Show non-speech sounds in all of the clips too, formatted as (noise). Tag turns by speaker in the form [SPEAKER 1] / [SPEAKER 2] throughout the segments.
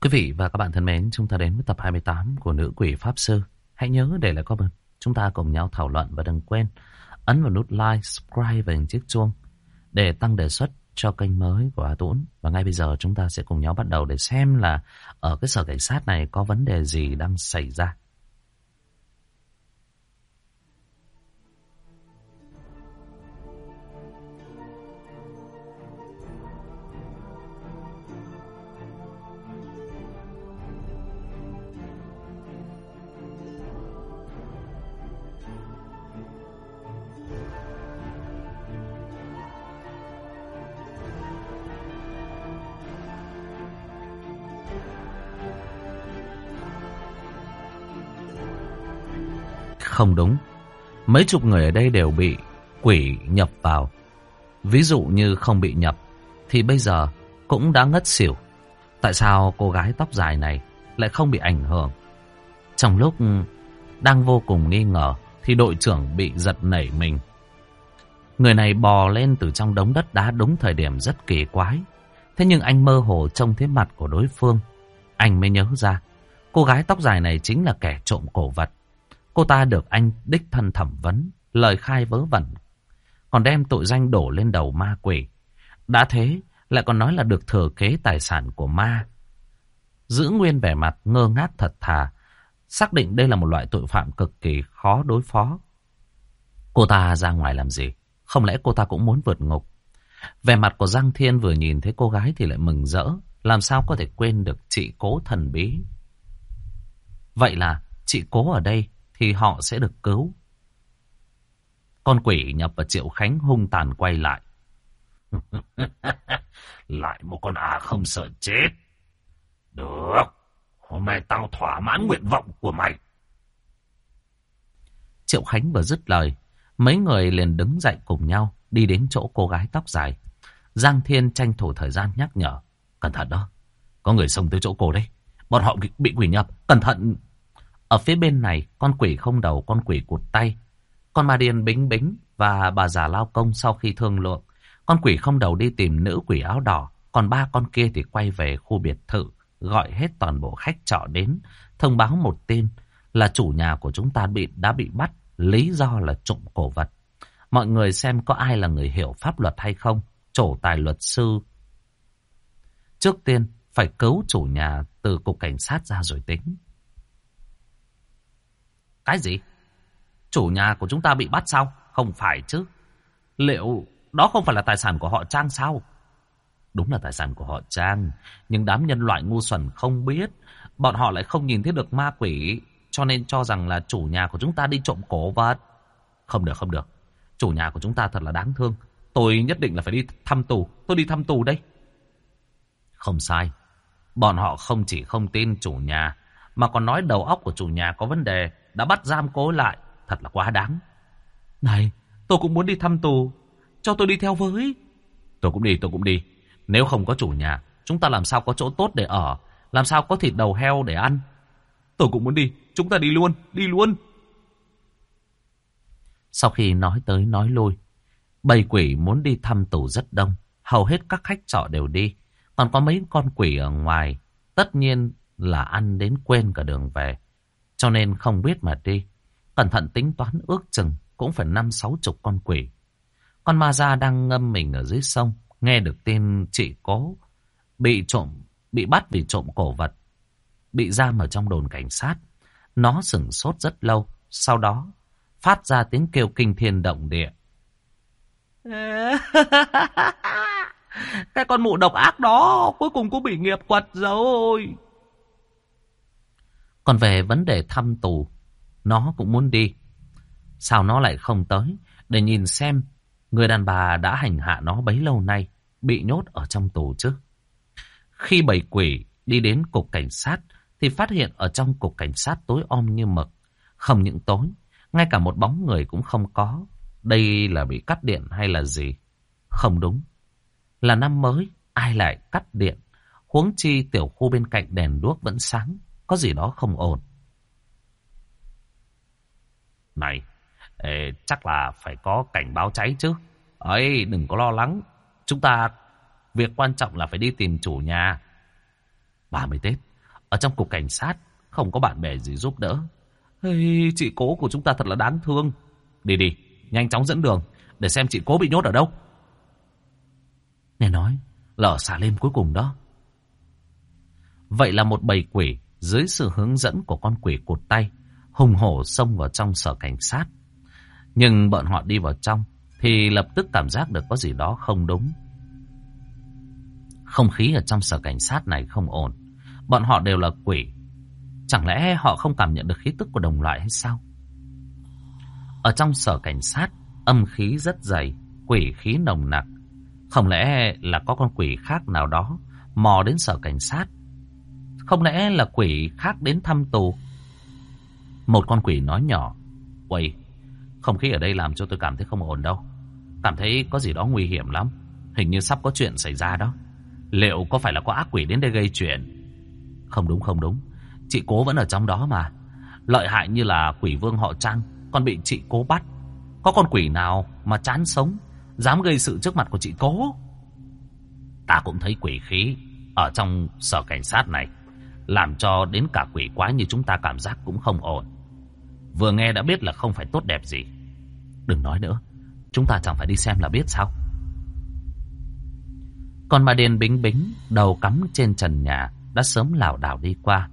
[SPEAKER 1] Quý vị và các bạn thân mến, chúng ta đến với tập 28 của Nữ Quỷ Pháp Sư. Hãy nhớ để lại comment. Chúng ta cùng nhau thảo luận và đừng quên ấn vào nút like, subscribe và chiếc chuông để tăng đề xuất cho kênh mới của A Tũng. Và ngay bây giờ chúng ta sẽ cùng nhau bắt đầu để xem là ở cái sở cảnh sát này có vấn đề gì đang xảy ra. Không đúng. Mấy chục người ở đây đều bị quỷ nhập vào. Ví dụ như không bị nhập, thì bây giờ cũng đã ngất xỉu. Tại sao cô gái tóc dài này lại không bị ảnh hưởng? Trong lúc đang vô cùng nghi ngờ, thì đội trưởng bị giật nảy mình. Người này bò lên từ trong đống đất đá đúng thời điểm rất kỳ quái. Thế nhưng anh mơ hồ trông thấy mặt của đối phương. Anh mới nhớ ra, cô gái tóc dài này chính là kẻ trộm cổ vật. Cô ta được anh đích thân thẩm vấn, lời khai vớ vẩn. Còn đem tội danh đổ lên đầu ma quỷ. Đã thế, lại còn nói là được thừa kế tài sản của ma. Giữ nguyên vẻ mặt ngơ ngác thật thà, xác định đây là một loại tội phạm cực kỳ khó đối phó. Cô ta ra ngoài làm gì? Không lẽ cô ta cũng muốn vượt ngục? Vẻ mặt của Giang Thiên vừa nhìn thấy cô gái thì lại mừng rỡ. Làm sao có thể quên được chị cố thần bí? Vậy là chị cố ở đây thì họ sẽ được cứu. Con quỷ nhập vào Triệu Khánh hung tàn quay lại. (laughs) lại một con à không sợ chết. Được, hôm nay tao thỏa mãn nguyện vọng của mày. Triệu Khánh vừa dứt lời, mấy người liền đứng dậy cùng nhau đi đến chỗ cô gái tóc dài. Giang Thiên tranh thủ thời gian nhắc nhở. Cẩn thận đó, có người xông tới chỗ cô đấy. Bọn họ bị quỷ nhập, cẩn thận. Ở phía bên này, con quỷ không đầu, con quỷ cụt tay. Con ma điên bính bính và bà già lao công sau khi thương lượng. Con quỷ không đầu đi tìm nữ quỷ áo đỏ. Còn ba con kia thì quay về khu biệt thự, gọi hết toàn bộ khách trọ đến. Thông báo một tin là chủ nhà của chúng ta bị đã bị bắt, lý do là trộm cổ vật. Mọi người xem có ai là người hiểu pháp luật hay không. Trổ tài luật sư. Trước tiên, phải cứu chủ nhà từ cục cảnh sát ra rồi tính. Cái gì? Chủ nhà của chúng ta bị bắt sao? Không phải chứ. Liệu đó không phải là tài sản của họ Trang sao? Đúng là tài sản của họ Trang. Nhưng đám nhân loại ngu xuẩn không biết. Bọn họ lại không nhìn thấy được ma quỷ. Cho nên cho rằng là chủ nhà của chúng ta đi trộm cổ vật. Không được, không được. Chủ nhà của chúng ta thật là đáng thương. Tôi nhất định là phải đi thăm tù. Tôi đi thăm tù đây. Không sai. Bọn họ không chỉ không tin chủ nhà. Mà còn nói đầu óc của chủ nhà có vấn đề đã bắt giam cố lại. Thật là quá đáng. Này, tôi cũng muốn đi thăm tù. Cho tôi đi theo với. Tôi cũng đi, tôi cũng đi. Nếu không có chủ nhà, chúng ta làm sao có chỗ tốt để ở. Làm sao có thịt đầu heo để ăn. Tôi cũng muốn đi. Chúng ta đi luôn, đi luôn. Sau khi nói tới nói lui, bầy quỷ muốn đi thăm tù rất đông. Hầu hết các khách trọ đều đi. Còn có mấy con quỷ ở ngoài. Tất nhiên là ăn đến quên cả đường về. Cho nên không biết mà đi. Cẩn thận tính toán ước chừng cũng phải năm sáu chục con quỷ. Con ma gia đang ngâm mình ở dưới sông. Nghe được tin chị cố bị trộm, bị bắt vì trộm cổ vật. Bị giam ở trong đồn cảnh sát. Nó sửng sốt rất lâu. Sau đó phát ra tiếng kêu kinh thiên động địa. (laughs) Cái con mụ độc ác đó cuối cùng cũng bị nghiệp quật rồi. Còn về vấn đề thăm tù, nó cũng muốn đi. Sao nó lại không tới để nhìn xem người đàn bà đã hành hạ nó bấy lâu nay bị nhốt ở trong tù chứ. Khi bầy quỷ đi đến cục cảnh sát thì phát hiện ở trong cục cảnh sát tối om như mực. Không những tối, ngay cả một bóng người cũng không có. Đây là bị cắt điện hay là gì? Không đúng. Là năm mới, ai lại cắt điện? Huống chi tiểu khu bên cạnh đèn đuốc vẫn sáng. Có gì đó không ổn. Này, ê, chắc là phải có cảnh báo cháy chứ. ấy đừng có lo lắng. Chúng ta, việc quan trọng là phải đi tìm chủ nhà. 30 Tết, Ở trong cục cảnh sát, không có bạn bè gì giúp đỡ. Ê, chị cố của chúng ta thật là đáng thương. Đi đi, nhanh chóng dẫn đường, để xem chị cố bị nhốt ở đâu. Nghe nói, lở xả xà lên cuối cùng đó. Vậy là một bầy quỷ dưới sự hướng dẫn của con quỷ cụt tay, hùng hổ xông vào trong sở cảnh sát. Nhưng bọn họ đi vào trong thì lập tức cảm giác được có gì đó không đúng. Không khí ở trong sở cảnh sát này không ổn. Bọn họ đều là quỷ. Chẳng lẽ họ không cảm nhận được khí tức của đồng loại hay sao? Ở trong sở cảnh sát, âm khí rất dày, quỷ khí nồng nặc. Không lẽ là có con quỷ khác nào đó mò đến sở cảnh sát? Không lẽ là quỷ khác đến thăm tù? Một con quỷ nói nhỏ. Quầy, không khí ở đây làm cho tôi cảm thấy không ổn đâu. Cảm thấy có gì đó nguy hiểm lắm. Hình như sắp có chuyện xảy ra đó. Liệu có phải là có ác quỷ đến đây gây chuyện? Không đúng không đúng. Chị cố vẫn ở trong đó mà. Lợi hại như là quỷ vương họ Trăng. Còn bị chị cố bắt. Có con quỷ nào mà chán sống. Dám gây sự trước mặt của chị cố. Ta cũng thấy quỷ khí. Ở trong sở cảnh sát này. Làm cho đến cả quỷ quái như chúng ta cảm giác cũng không ổn. Vừa nghe đã biết là không phải tốt đẹp gì. Đừng nói nữa. Chúng ta chẳng phải đi xem là biết sao. Còn bà Điền bính bính, đầu cắm trên trần nhà, đã sớm lảo đảo đi qua.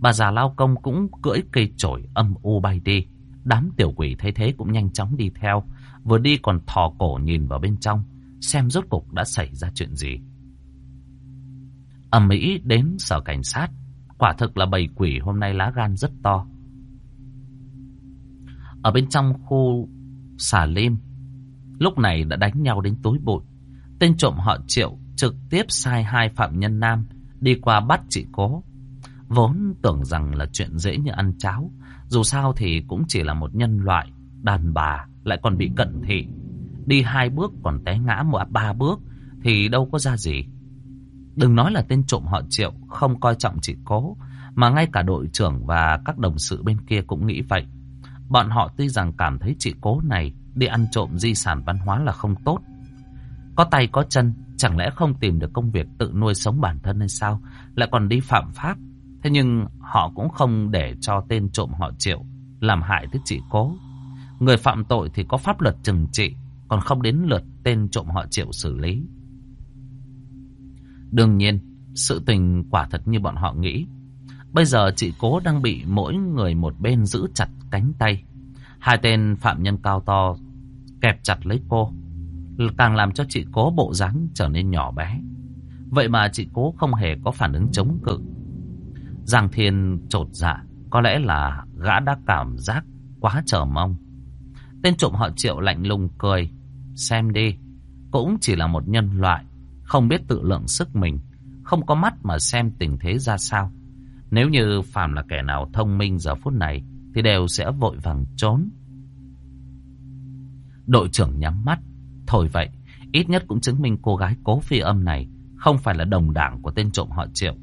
[SPEAKER 1] Bà già lao công cũng cưỡi cây chổi âm u bay đi. Đám tiểu quỷ thấy thế cũng nhanh chóng đi theo. Vừa đi còn thò cổ nhìn vào bên trong, xem rốt cục đã xảy ra chuyện gì. Ở Mỹ đến sở cảnh sát, quả thực là bầy quỷ hôm nay lá gan rất to. Ở bên trong khu xà lim, lúc này đã đánh nhau đến tối bụi. Tên trộm họ triệu trực tiếp sai hai phạm nhân nam đi qua bắt chị cố. Vốn tưởng rằng là chuyện dễ như ăn cháo. Dù sao thì cũng chỉ là một nhân loại, đàn bà lại còn bị cận thị. Đi hai bước còn té ngã một ba bước thì đâu có ra gì. Đừng nói là tên trộm họ triệu không coi trọng chị cố, mà ngay cả đội trưởng và các đồng sự bên kia cũng nghĩ vậy. Bọn họ tuy rằng cảm thấy chị cố này đi ăn trộm di sản văn hóa là không tốt. Có tay có chân, chẳng lẽ không tìm được công việc tự nuôi sống bản thân hay sao? Lại còn đi phạm pháp. Thế nhưng họ cũng không để cho tên trộm họ triệu làm hại tới chị cố. Người phạm tội thì có pháp luật trừng trị, còn không đến lượt tên trộm họ triệu xử lý. Đương nhiên, sự tình quả thật như bọn họ nghĩ. Bây giờ chị cố đang bị mỗi người một bên giữ chặt cánh tay. Hai tên phạm nhân cao to kẹp chặt lấy cô. Càng làm cho chị cố bộ dáng trở nên nhỏ bé. Vậy mà chị cố không hề có phản ứng chống cự. Giang Thiên trột dạ. Có lẽ là gã đã cảm giác quá chờ mong. Tên trộm họ triệu lạnh lùng cười. Xem đi. Cũng chỉ là một nhân loại. Không biết tự lượng sức mình. Không có mắt mà xem tình thế ra sao. Nếu như phàm là kẻ nào thông minh giờ phút này thì đều sẽ vội vàng trốn. Đội trưởng nhắm mắt, thôi vậy, ít nhất cũng chứng minh cô gái cố phi âm này không phải là đồng đảng của tên trộm họ Triệu.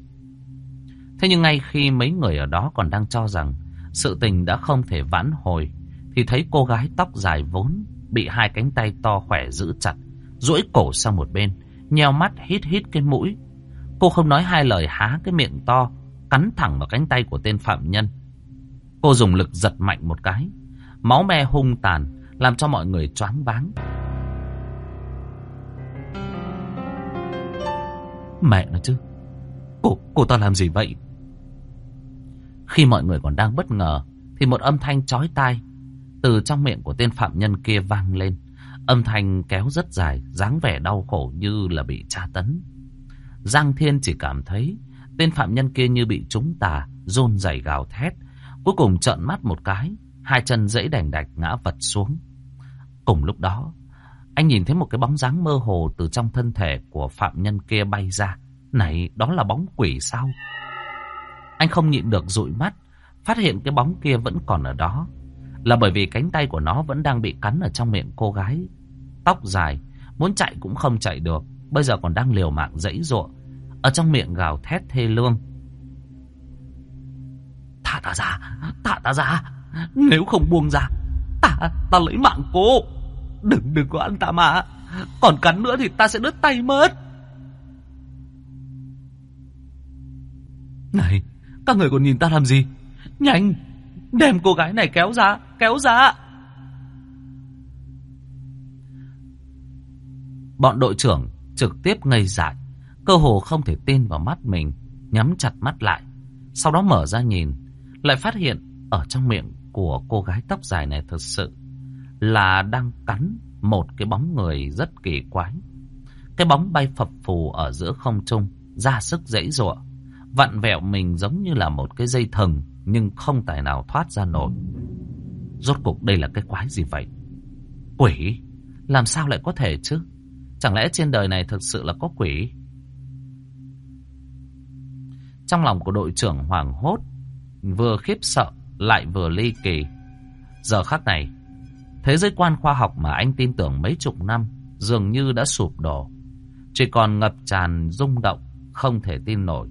[SPEAKER 1] Thế nhưng ngay khi mấy người ở đó còn đang cho rằng sự tình đã không thể vãn hồi, thì thấy cô gái tóc dài vốn bị hai cánh tay to khỏe giữ chặt, duỗi cổ sang một bên, nheo mắt hít hít cái mũi. Cô không nói hai lời há cái miệng to, cắn thẳng vào cánh tay của tên phạm nhân. Cô dùng lực giật mạnh một cái. Máu me hung tàn, làm cho mọi người choáng váng. Mẹ nó chứ. Cô, cô ta làm gì vậy? Khi mọi người còn đang bất ngờ, thì một âm thanh chói tai từ trong miệng của tên phạm nhân kia vang lên. Âm thanh kéo rất dài, dáng vẻ đau khổ như là bị tra tấn. Giang Thiên chỉ cảm thấy tên phạm nhân kia như bị trúng tà, rôn rẩy gào thét, Cuối cùng trợn mắt một cái, hai chân dãy đành đạch ngã vật xuống. Cùng lúc đó, anh nhìn thấy một cái bóng dáng mơ hồ từ trong thân thể của phạm nhân kia bay ra. Này, đó là bóng quỷ sao? Anh không nhịn được dụi mắt, phát hiện cái bóng kia vẫn còn ở đó. Là bởi vì cánh tay của nó vẫn đang bị cắn ở trong miệng cô gái. Tóc dài, muốn chạy cũng không chạy được, bây giờ còn đang liều mạng dãy ruộng. Ở trong miệng gào thét thê lương. Thả ta ra, thả ta ra. Nếu không buông ra, ta, ta lấy mạng cô. Đừng, đừng có ăn ta mà. Còn cắn nữa thì ta sẽ đứt tay mất. Này, Các người còn nhìn ta làm gì Nhanh Đem cô gái này kéo ra Kéo ra Bọn đội trưởng trực tiếp ngây dại, Cơ hồ không thể tin vào mắt mình, Nhắm chặt mắt lại, Sau đó mở ra nhìn, Lại phát hiện ở trong miệng của cô gái tóc dài này thật sự Là đang cắn một cái bóng người rất kỳ quái. Cái bóng bay phập phù ở giữa không trung, Ra sức dãy giụa, Vặn vẹo mình giống như là một cái dây thừng Nhưng không tài nào thoát ra nổi. Rốt cuộc đây là cái quái gì vậy? Quỷ? Làm sao lại có thể chứ? Chẳng lẽ trên đời này thực sự là có quỷ? Trong lòng của đội trưởng hoảng hốt, Vừa khiếp sợ, Lại vừa ly kỳ. Giờ khắc này, Thế giới quan khoa học mà anh tin tưởng mấy chục năm Dường như đã sụp đổ. Chỉ còn ngập tràn rung động, Không thể tin nổi.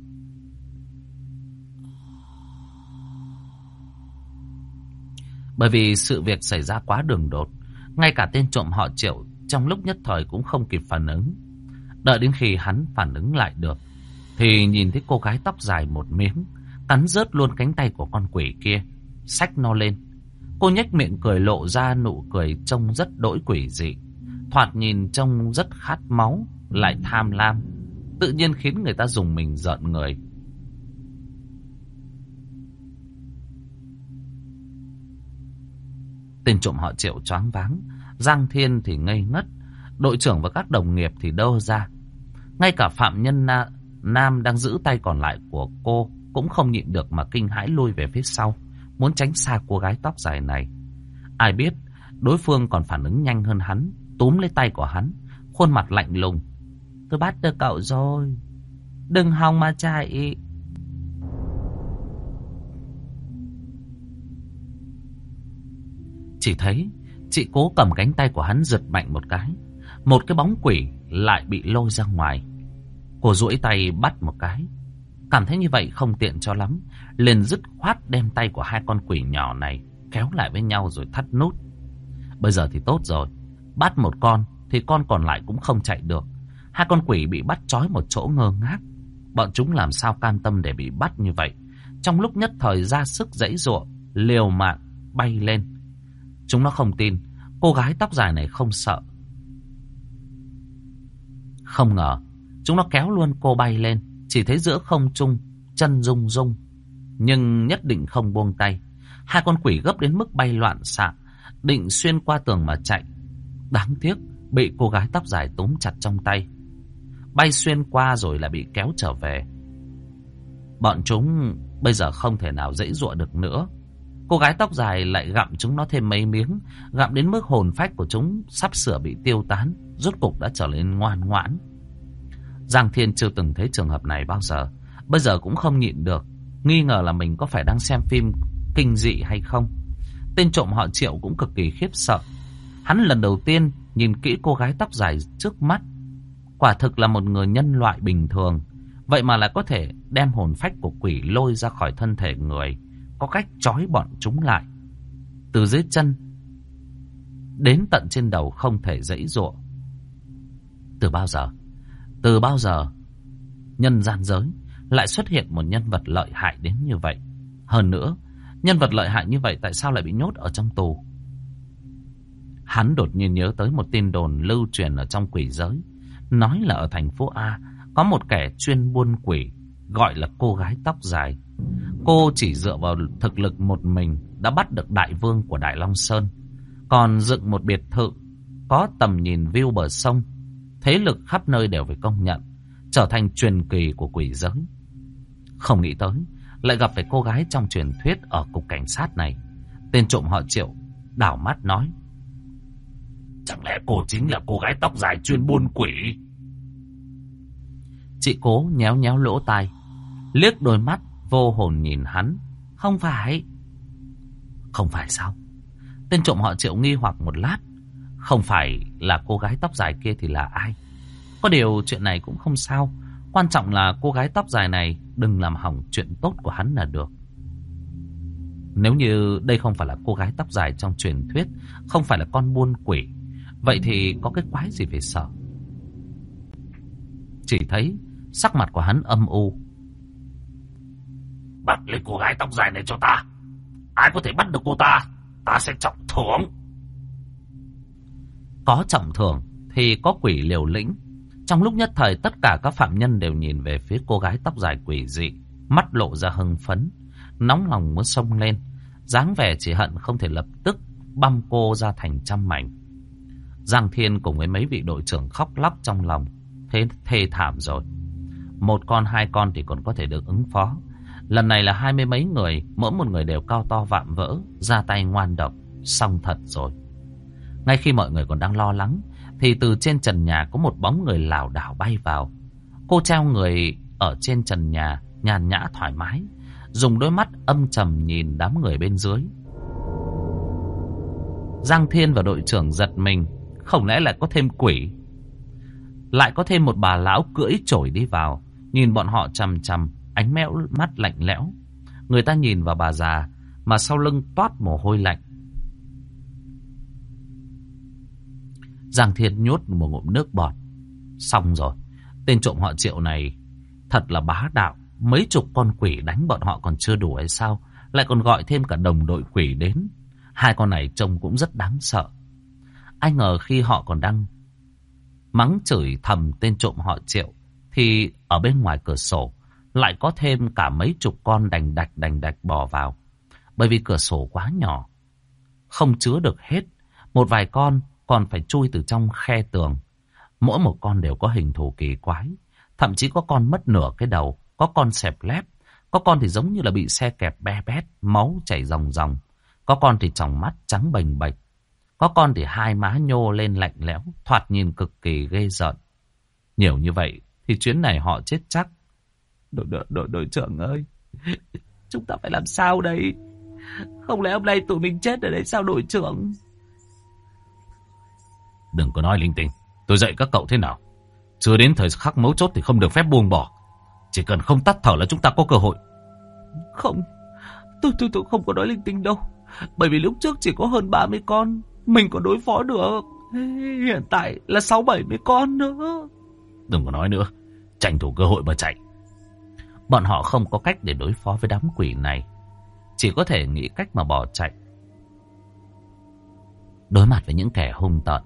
[SPEAKER 1] Bởi vì sự việc xảy ra quá đường đột, Ngay cả tên trộm họ triệu trong lúc nhất thời cũng không kịp phản ứng Đợi đến khi hắn phản ứng lại được, Thì nhìn thấy cô gái tóc dài một miếng, Cắn rớt luôn cánh tay của con quỷ kia, Xách nó lên Cô nhếch miệng cười lộ ra nụ cười Trông rất đỗi quỷ dị, Thoạt nhìn trông rất khát máu, Lại tham lam, Tự nhiên khiến người ta dùng mình giận người Tên trộm họ triệu choáng váng. Giang Thiên thì ngây ngất. Đội trưởng và các đồng nghiệp thì đâu ra. Ngay cả phạm nhân na, Nam đang giữ tay còn lại của cô cũng không nhịn được mà kinh hãi lui về phía sau. Muốn tránh xa cô gái tóc dài này. Ai biết đối phương còn phản ứng nhanh hơn hắn. Túm lấy tay của hắn. Khuôn mặt lạnh lùng. Tôi bắt được cậu rồi. Đừng hòng mà chạy. Chỉ thấy chị cố cầm cánh tay của hắn giật mạnh một cái. Một cái bóng quỷ lại bị lôi ra ngoài. Cô duỗi tay bắt một cái. Cảm thấy như vậy không tiện cho lắm. Liền dứt khoát đem tay của hai con quỷ nhỏ này kéo lại với nhau rồi thắt nút. Bây giờ thì tốt rồi. Bắt một con thì con còn lại cũng không chạy được. Hai con quỷ bị bắt trói một chỗ ngơ ngác. Bọn chúng làm sao cam tâm để bị bắt như vậy. Trong lúc nhất thời ra sức dãy ruộng, liều mạng bay lên. Chúng nó không tin. Cô gái tóc dài này không sợ. Không ngờ, Chúng nó kéo luôn cô bay lên. Chỉ thấy giữa không trung, Chân rung rung, Nhưng nhất định không buông tay. Hai con quỷ gấp đến mức bay loạn xạ, Định xuyên qua tường mà chạy. Đáng tiếc, Bị cô gái tóc dài túm chặt trong tay. Bay xuyên qua rồi lại bị kéo trở về. Bọn chúng bây giờ không thể nào dãy dụa được nữa. Cô gái tóc dài lại gặm chúng nó thêm mấy miếng, gặm đến mức hồn phách của chúng sắp sửa bị tiêu tán, rốt cục đã trở nên ngoan ngoãn. Giang Thiên chưa từng thấy trường hợp này bao giờ, bây giờ cũng không nhịn được, nghi ngờ là mình có phải đang xem phim kinh dị hay không. Tên trộm họ Triệu cũng cực kỳ khiếp sợ. Hắn lần đầu tiên nhìn kỹ cô gái tóc dài trước mắt, quả thực là một người nhân loại bình thường, vậy mà lại có thể đem hồn phách của quỷ lôi ra khỏi thân thể người có cách trói bọn chúng lại. Từ dưới chân đến tận trên đầu không thể dãy dụa. Từ bao giờ? Từ bao giờ nhân gian giới lại xuất hiện một nhân vật lợi hại đến như vậy? Hơn nữa, nhân vật lợi hại như vậy tại sao lại bị nhốt ở trong tù? Hắn đột nhiên nhớ tới một tin đồn lưu truyền ở trong quỷ giới. Nói là ở thành phố A có một kẻ chuyên buôn quỷ gọi là cô gái tóc dài. Cô chỉ dựa vào thực lực một mình đã bắt được đại vương của Đại Long Sơn. Còn dựng một biệt thự, có tầm nhìn view bờ sông. Thế lực khắp nơi đều phải công nhận. Trở thành truyền kỳ của quỷ giới. Không nghĩ tới. Lại gặp phải cô gái trong truyền thuyết ở cục cảnh sát này. Tên trộm họ triệu. Đảo mắt nói. Chẳng lẽ cô chính là cô gái tóc dài chuyên buôn quỷ? Chị cố nhéo nhéo lỗ tai. Liếc đôi mắt Vô hồn nhìn hắn. Không phải. Không phải sao? Tên trộm họ triệu nghi hoặc một lát. Không phải là cô gái tóc dài kia thì là ai? Có điều chuyện này cũng không sao. Quan trọng là cô gái tóc dài này đừng làm hỏng chuyện tốt của hắn là được. Nếu như đây không phải là cô gái tóc dài trong truyền thuyết, không phải là con buôn quỷ, vậy thì có cái quái gì phải sợ? Chỉ thấy sắc mặt của hắn âm u,
[SPEAKER 2] Bắt lấy cô gái tóc dài này cho ta. Ai có thể bắt được cô ta, ta sẽ trọng thưởng.
[SPEAKER 1] Có trọng thưởng thì có quỷ liều lĩnh. Trong lúc nhất thời tất cả các phạm nhân đều nhìn về phía cô gái tóc dài quỷ dị, mắt lộ ra hưng phấn, nóng lòng muốn xông lên, dáng vẻ chỉ hận không thể lập tức băm cô ra thành trăm mảnh. Giang Thiên cùng với mấy vị đội trưởng khóc lóc trong lòng, thế thê thảm rồi. Một con hai con thì còn có thể được ứng phó. Lần này là hai mươi mấy người, mỗi một người đều cao to vạm vỡ, ra tay ngoan độc, xong thật rồi. Ngay khi mọi người còn đang lo lắng, thì từ trên trần nhà có một bóng người lảo đảo bay vào. Cô treo người ở trên trần nhà, nhàn nhã thoải mái, dùng đôi mắt âm trầm nhìn đám người bên dưới. Giang Thiên và đội trưởng giật mình, không lẽ lại có thêm quỷ? Lại có thêm một bà lão cưỡi chổi đi vào, nhìn bọn họ chằm chằm, ánh mẽo mắt lạnh lẽo. Người ta nhìn vào bà già, mà sau lưng toát mồ hôi lạnh. Giang Thiên nhốt một ngụm nước bọt. Xong rồi, tên trộm họ triệu này thật là bá đạo. Mấy chục con quỷ đánh bọn họ còn chưa đủ hay sao? Lại còn gọi thêm cả đồng đội quỷ đến. Hai con này trông cũng rất đáng sợ. Ai ngờ khi họ còn đang mắng chửi thầm tên trộm họ triệu, thì ở bên ngoài cửa sổ lại có thêm cả mấy chục con đành đạch đành đạch bò vào. Bởi vì cửa sổ quá nhỏ, không chứa được hết. Một vài con còn phải chui từ trong khe tường. Mỗi một con đều có hình thù kỳ quái. Thậm chí có con mất nửa cái đầu, có con xẹp lép, có con thì giống như là bị xe kẹp be bét, máu chảy ròng ròng. Có con thì tròng mắt trắng bềnh bệch. Có con thì hai má nhô lên lạnh lẽo, thoạt nhìn cực kỳ ghê rợn. Nhiều như vậy thì chuyến này họ chết chắc. Đội, đội, đội, đội trưởng ơi, chúng ta phải làm sao đây? Không lẽ hôm nay tụi mình chết ở đây sao đội trưởng?
[SPEAKER 2] Đừng có nói linh tinh. Tôi dạy các cậu thế nào. Chưa đến thời khắc mấu chốt thì không được phép buông bỏ. Chỉ cần không tắt thở là chúng ta có cơ hội.
[SPEAKER 1] Không, tôi tôi tôi không có nói linh tinh đâu. Bởi vì lúc trước chỉ có hơn 30 con, mình có đối phó được. Hiện tại là 6-70 con nữa.
[SPEAKER 2] Đừng có nói nữa, tranh thủ cơ hội mà chạy.
[SPEAKER 1] Bọn họ không có cách để đối phó với đám quỷ này. Chỉ có thể nghĩ cách mà bỏ chạy. Đối mặt với những kẻ hung tợn,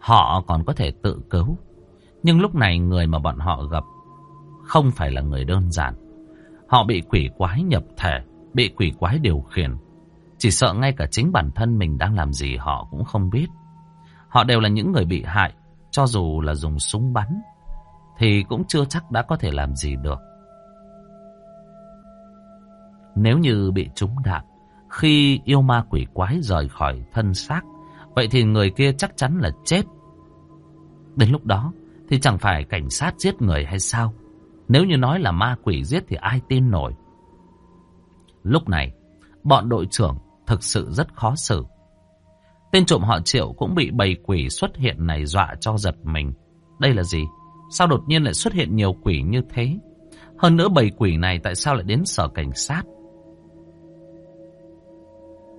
[SPEAKER 1] họ còn có thể tự cứu. Nhưng lúc này người mà bọn họ gặp không phải là người đơn giản. Họ bị quỷ quái nhập thể, bị quỷ quái điều khiển. Chỉ sợ ngay cả chính bản thân mình đang làm gì họ cũng không biết. Họ đều là những người bị hại, cho dù là dùng súng bắn, thì cũng chưa chắc đã có thể làm gì được. Nếu như bị trúng đạn, khi yêu ma quỷ quái rời khỏi thân xác, vậy thì người kia chắc chắn là chết. Đến lúc đó thì chẳng phải cảnh sát giết người hay sao? Nếu như nói là ma quỷ giết thì ai tin nổi. Lúc này, bọn đội trưởng thực sự rất khó xử. Tên trộm họ triệu cũng bị bầy quỷ xuất hiện này dọa cho giật mình. Đây là gì? Sao đột nhiên lại xuất hiện nhiều quỷ như thế? Hơn nữa bầy quỷ này tại sao lại đến sở cảnh sát?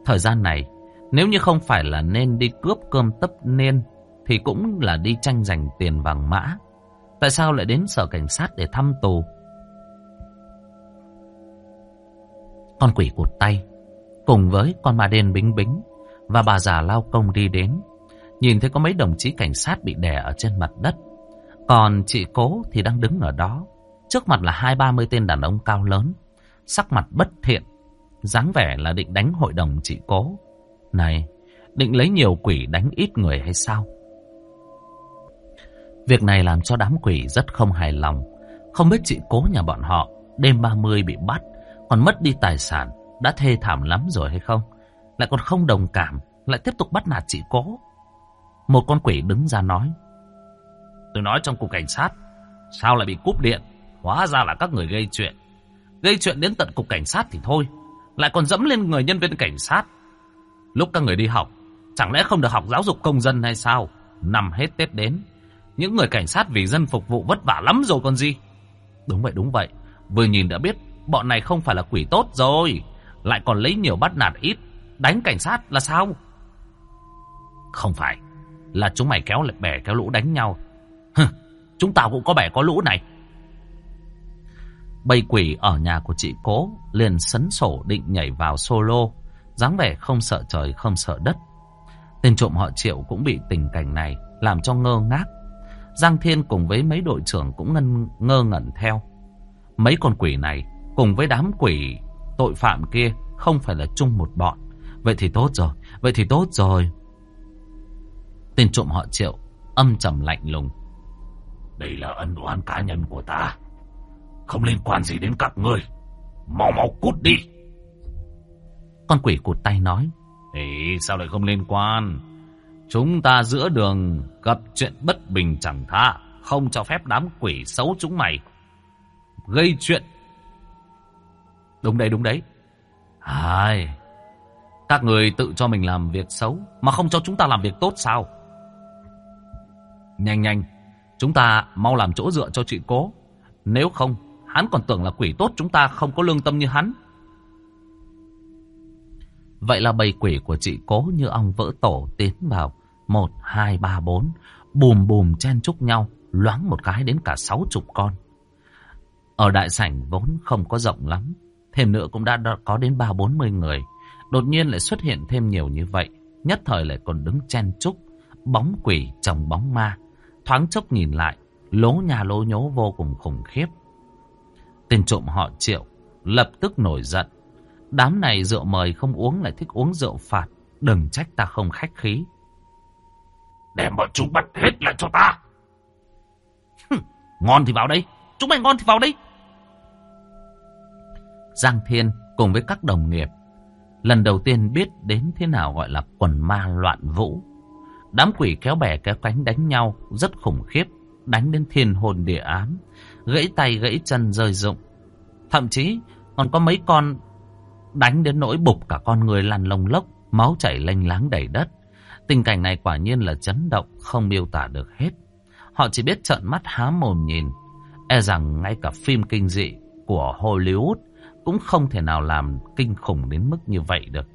[SPEAKER 1] Thời gian này, nếu như không phải là nên đi cướp cơm tấp nên, thì cũng là đi tranh giành tiền vàng mã. Tại sao lại đến sở cảnh sát để thăm tù? Con quỷ cụt tay, cùng với con ma đen bính bính và bà già lao công đi đến. Nhìn thấy có mấy đồng chí cảnh sát bị đè ở trên mặt đất. Còn chị cố thì đang đứng ở đó. Trước mặt là hai ba mươi tên đàn ông cao lớn. Sắc mặt bất thiện dáng vẻ là định đánh hội đồng chị cố. Này, định lấy nhiều quỷ đánh ít người hay sao? Việc này làm cho đám quỷ rất không hài lòng. Không biết chị cố nhà bọn họ đêm 30 bị bắt, còn mất đi tài sản, đã thê thảm lắm rồi hay không? Lại còn không đồng cảm, lại tiếp tục bắt nạt chị cố. Một con quỷ đứng ra nói.
[SPEAKER 2] Tôi nói trong cục cảnh sát, sao lại bị cúp điện? Hóa ra là các người gây chuyện. Gây chuyện đến tận cục cảnh sát thì thôi, lại còn dẫm lên người nhân viên cảnh sát. Lúc các người đi học, chẳng lẽ không được học giáo dục công dân hay sao? Năm hết Tết đến, những người cảnh sát vì dân phục vụ vất vả lắm rồi còn gì.
[SPEAKER 1] Đúng vậy, đúng vậy. Vừa nhìn đã biết bọn này không phải là quỷ tốt rồi. Lại còn lấy nhiều bắt nạt ít. Đánh cảnh sát là sao?
[SPEAKER 2] Không phải. Là chúng mày kéo lại bè kéo lũ đánh nhau. Hừ, chúng tao cũng có bè có lũ này.
[SPEAKER 1] Bầy quỷ ở nhà của chị cố liền sấn sổ định nhảy vào solo, dáng vẻ không sợ trời không sợ đất. Tên trộm họ triệu cũng bị tình cảnh này làm cho ngơ ngác. Giang Thiên cùng với mấy đội trưởng cũng ngân, ngơ ngẩn theo. Mấy con quỷ này cùng với đám quỷ tội phạm kia không phải là chung một bọn. Vậy thì tốt rồi, vậy thì tốt rồi. Tên trộm họ triệu âm trầm lạnh lùng.
[SPEAKER 2] Đây là ân oán cá nhân của ta. Không liên quan gì đến các ngươi. Mau mau cút đi.
[SPEAKER 1] Con quỷ cụt tay nói.
[SPEAKER 2] Ê, sao lại không liên quan? Chúng ta giữa đường gặp chuyện bất bình chẳng tha. Không cho phép đám quỷ xấu chúng mày. Gây chuyện.
[SPEAKER 1] Đúng đấy, đúng đấy.
[SPEAKER 2] Ai... Các người tự cho mình làm việc xấu mà không cho chúng ta làm việc tốt sao? Nhanh nhanh, chúng ta mau làm chỗ dựa cho chị cố. Nếu không, hắn còn tưởng là quỷ tốt chúng ta không có lương tâm như hắn.
[SPEAKER 1] Vậy là bầy quỷ của chị cố như ong vỡ tổ tiến vào. Một, hai, ba, bốn. Bùm bùm chen chúc nhau. Loáng một cái đến cả sáu chục con. Ở đại sảnh vốn không có rộng lắm. Thêm nữa cũng đã có đến ba bốn mươi người. Đột nhiên lại xuất hiện thêm nhiều như vậy. Nhất thời lại còn đứng chen chúc. Bóng quỷ chồng bóng ma. Thoáng chốc nhìn lại. Lố nhà lố nhố vô cùng khủng khiếp. Tên trộm họ triệu. Lập tức nổi giận. Đám này rượu mời không uống lại thích uống rượu phạt. Đừng trách ta không khách khí.
[SPEAKER 2] Đem bọn chúng bắt hết lại cho ta.
[SPEAKER 1] ngon thì vào đây. Chúng mày ngon thì vào đây. Giang Thiên cùng với các đồng nghiệp lần đầu tiên biết đến thế nào gọi là quần ma loạn vũ. Đám quỷ kéo bè kéo cánh đánh nhau rất khủng khiếp, đánh đến thiên hồn địa ám, gãy tay gãy chân rơi rụng. Thậm chí còn có mấy con đánh đến nỗi bục cả con người lăn lông lốc, máu chảy lênh láng đầy đất. Tình cảnh này quả nhiên là chấn động, không miêu tả được hết. Họ chỉ biết trợn mắt há mồm nhìn, e rằng ngay cả phim kinh dị của Hollywood cũng không thể nào làm kinh khủng đến mức như vậy được.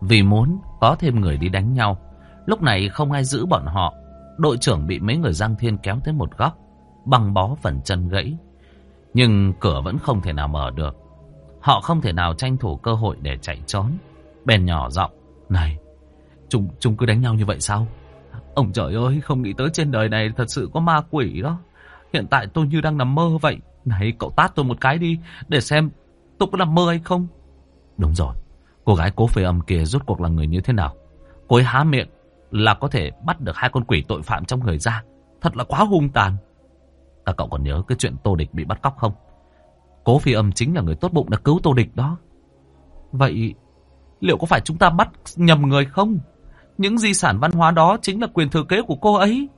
[SPEAKER 1] Vì muốn có thêm người đi đánh nhau, lúc này không ai giữ bọn họ. Đội trưởng bị mấy người Giang Thiên kéo tới một góc, băng bó phần chân gãy. Nhưng cửa vẫn không thể nào mở được. Họ không thể nào tranh thủ cơ hội để chạy trốn. Bèn nhỏ giọng, này, chúng, chúng cứ đánh nhau như vậy sao? Ông trời ơi, không nghĩ tới trên đời này thật sự có ma quỷ đó. Hiện tại tôi như đang nằm mơ vậy. Này, cậu tát tôi một cái đi, để xem tôi có nằm mơ hay không. Đúng rồi, cô gái cố phê âm kia rốt cuộc là người như thế nào? Cô ấy há miệng là có thể bắt được hai con quỷ tội phạm trong người ra. Thật là quá hung tàn. Các cậu còn nhớ cái chuyện Tô Địch bị bắt cóc không? Cố phi âm chính là người tốt bụng đã cứu Tô Địch đó. Vậy liệu có phải chúng ta bắt nhầm người không? Những di sản văn hóa đó chính là quyền thừa kế của cô ấy.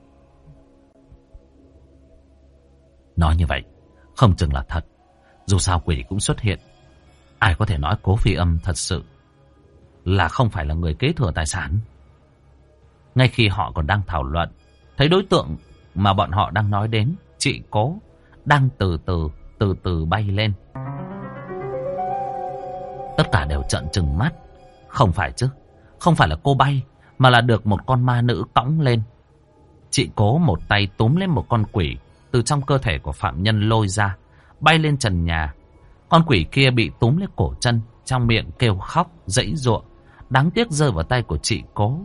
[SPEAKER 1] Nói như vậy, không chừng là thật. Dù sao quỷ cũng xuất hiện. Ai có thể nói cố phi âm thật sự là không phải là người kế thừa tài sản. Ngay khi họ còn đang thảo luận, thấy đối tượng mà bọn họ đang nói đến, chị cố, đang từ từ, từ từ bay lên. Tất cả đều trợn trừng mắt. Không phải chứ, không phải là cô bay, mà là được một con ma nữ cõng lên. Chị cố một tay túm lên một con quỷ từ trong cơ thể của phạm nhân lôi ra, bay lên trần nhà. Con quỷ kia bị túm lấy cổ chân, trong miệng kêu khóc, dãy ruộng, đáng tiếc rơi vào tay của chị cố.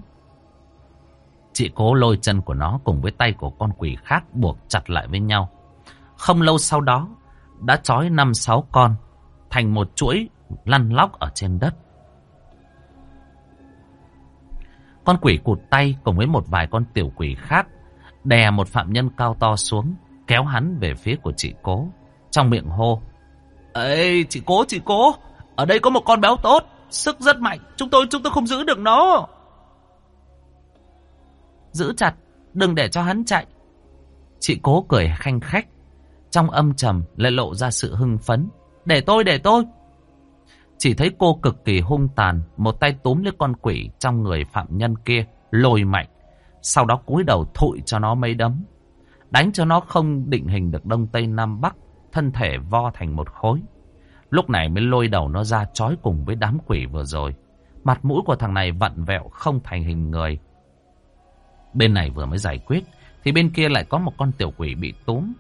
[SPEAKER 1] Chị cố lôi chân của nó cùng với tay của con quỷ khác buộc chặt lại với nhau. Không lâu sau đó, đã trói năm sáu con thành một chuỗi lăn lóc ở trên đất. Con quỷ cụt tay cùng với một vài con tiểu quỷ khác đè một phạm nhân cao to xuống, kéo hắn về phía của chị cố. Trong miệng hô. Ê, chị cố, chị cố, ở đây có một con béo tốt, sức rất mạnh, chúng tôi chúng tôi không giữ được nó. Giữ chặt, đừng để cho hắn chạy. Chị cố cười khanh khách, trong âm trầm lại lộ ra sự hưng phấn. Để tôi, để tôi. Chỉ thấy cô cực kỳ hung tàn, một tay túm lấy con quỷ trong người phạm nhân kia, lôi mạnh. Sau đó cúi đầu thụi cho nó mấy đấm. Đánh cho nó không định hình được Đông Tây Nam Bắc, thân thể vo thành một khối. Lúc này mới lôi đầu nó ra trói cùng với đám quỷ vừa rồi. Mặt mũi của thằng này vặn vẹo không thành hình người. Bên này vừa mới giải quyết, thì bên kia lại có một con tiểu quỷ bị túm.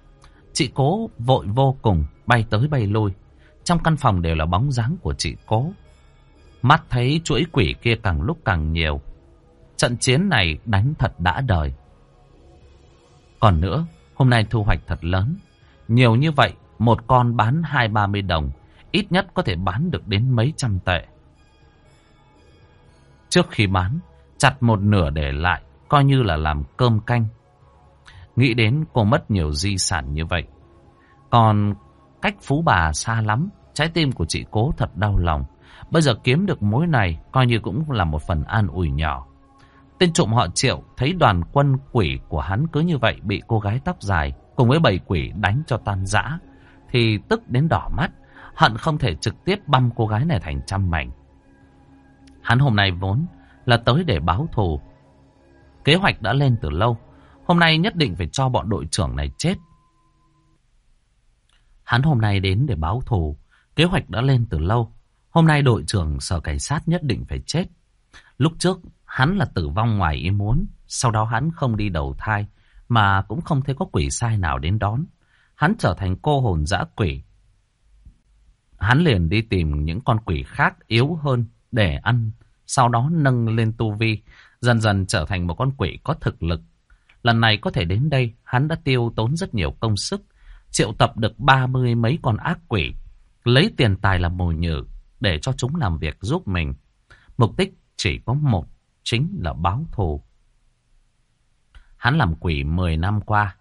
[SPEAKER 1] Chị cố vội vô cùng, bay tới bay lui. Trong căn phòng đều là bóng dáng của chị cố. Mắt thấy chuỗi quỷ kia càng lúc càng nhiều. Trận chiến này đánh thật đã đời. Còn nữa, hôm nay thu hoạch thật lớn. Nhiều như vậy, một con bán hai ba mươi đồng, ít nhất có thể bán được đến mấy trăm tệ. Trước khi bán, chặt một nửa để lại, coi như là làm cơm canh. Nghĩ đến cô mất nhiều di sản như vậy. Còn cách phú bà xa lắm, trái tim của chị cố thật đau lòng. Bây giờ kiếm được mối này coi như cũng là một phần an ủi nhỏ. Tên trộm họ triệu thấy đoàn quân quỷ của hắn cứ như vậy bị cô gái tóc dài cùng với bầy quỷ đánh cho tan rã. Thì tức đến đỏ mắt, hận không thể trực tiếp băm cô gái này thành trăm mảnh. Hắn hôm nay vốn là tới để báo thù. Kế hoạch đã lên từ lâu, hôm nay nhất định phải cho bọn đội trưởng này chết. Hắn hôm nay đến để báo thù, kế hoạch đã lên từ lâu. Hôm nay đội trưởng sở cảnh sát nhất định phải chết. Lúc trước hắn là tử vong ngoài ý muốn, sau đó hắn không đi đầu thai, mà cũng không thấy có quỷ sai nào đến đón. Hắn trở thành cô hồn dã quỷ. Hắn liền đi tìm những con quỷ khác yếu hơn để ăn, sau đó nâng lên tu vi, dần dần trở thành một con quỷ có thực lực. Lần này có thể đến đây, hắn đã tiêu tốn rất nhiều công sức, triệu tập được ba mươi mấy con ác quỷ, lấy tiền tài làm mồi nhử để cho chúng làm việc giúp mình. Mục đích chỉ có một, chính là báo thù. Hắn làm quỷ 10 năm qua,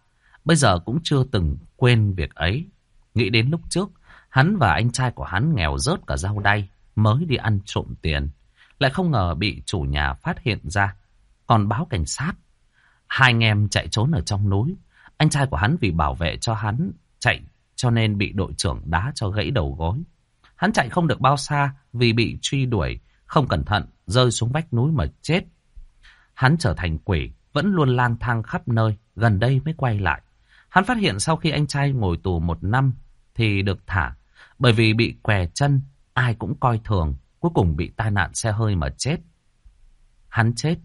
[SPEAKER 1] bây giờ cũng chưa từng quên việc ấy. Nghĩ đến lúc trước, hắn và anh trai của hắn nghèo rớt cả rau đay, mới đi ăn trộm tiền. Lại không ngờ bị chủ nhà phát hiện ra, còn báo cảnh sát. Hai anh em chạy trốn ở trong núi. Anh trai của hắn vì bảo vệ cho hắn chạy cho nên bị đội trưởng đá cho gãy đầu gối. Hắn chạy không được bao xa vì bị truy đuổi, không cẩn thận, rơi xuống vách núi mà chết. Hắn trở thành quỷ, vẫn luôn lang thang khắp nơi, gần đây mới quay lại. Hắn phát hiện sau khi anh trai ngồi tù một năm thì được thả, bởi vì bị què chân, ai cũng coi thường, cuối cùng bị tai nạn xe hơi mà chết. Hắn chết.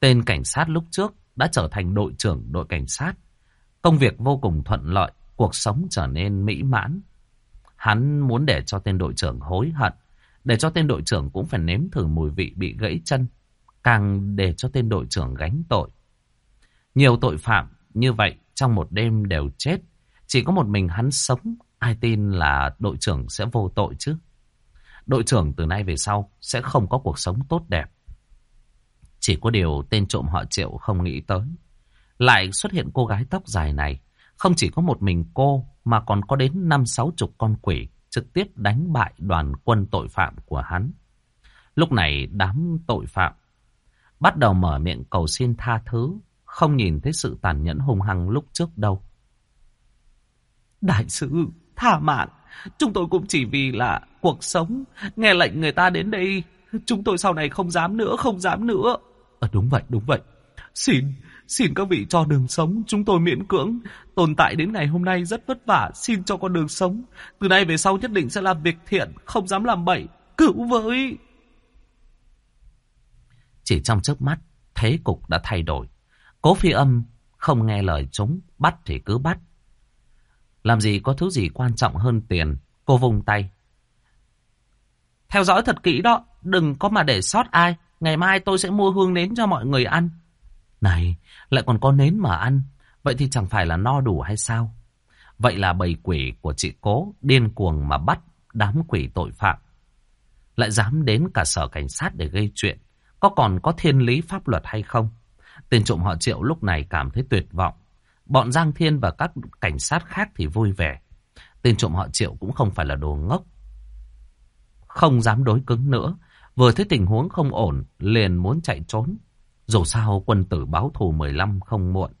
[SPEAKER 1] Tên cảnh sát lúc trước đã trở thành đội trưởng đội cảnh sát. Công việc vô cùng thuận lợi, cuộc sống trở nên mỹ mãn. Hắn muốn để cho tên đội trưởng hối hận, để cho tên đội trưởng cũng phải nếm thử mùi vị bị gãy chân, càng để cho tên đội trưởng gánh tội. Nhiều tội phạm như vậy trong một đêm đều chết, chỉ có một mình hắn sống, ai tin là đội trưởng sẽ vô tội chứ. Đội trưởng từ nay về sau sẽ không có cuộc sống tốt đẹp. Chỉ có điều tên trộm họ triệu không nghĩ tới. Lại xuất hiện cô gái tóc dài này. Không chỉ có một mình cô mà còn có đến năm sáu chục con quỷ trực tiếp đánh bại đoàn quân tội phạm của hắn. Lúc này đám tội phạm bắt đầu mở miệng cầu xin tha thứ, không nhìn thấy sự tàn nhẫn hung hăng lúc trước đâu. Đại sư, tha mạng, chúng tôi cũng chỉ vì là cuộc sống, nghe lệnh người ta đến đây, chúng tôi sau này không dám nữa, không dám nữa. À, đúng vậy, đúng vậy. Xin, xin các vị cho đường sống, chúng tôi miễn cưỡng. Tồn tại đến ngày hôm nay rất vất vả, xin cho con đường sống. Từ nay về sau nhất định sẽ làm việc thiện, không dám làm bậy. Cứu với! Chỉ trong chớp mắt, thế cục đã thay đổi. Cố phi âm không nghe lời chúng, bắt thì cứ bắt. Làm gì có thứ gì quan trọng hơn tiền, cô vùng tay. Theo dõi thật kỹ đó, đừng có mà để sót ai. Ngày mai tôi sẽ mua hương nến cho mọi người ăn. Này, lại còn có nến mà ăn. Vậy thì chẳng phải là no đủ hay sao? Vậy là bầy quỷ của chị cố điên cuồng mà bắt đám quỷ tội phạm. Lại dám đến cả sở cảnh sát để gây chuyện. Có còn có thiên lý pháp luật hay không? Tên trộm họ triệu lúc này cảm thấy tuyệt vọng. Bọn Giang Thiên và các cảnh sát khác thì vui vẻ. Tên trộm họ triệu cũng không phải là đồ ngốc. Không dám đối cứng nữa. Vừa thấy tình huống không ổn, liền muốn chạy trốn. Dù sao quân tử báo thù 15 không muộn.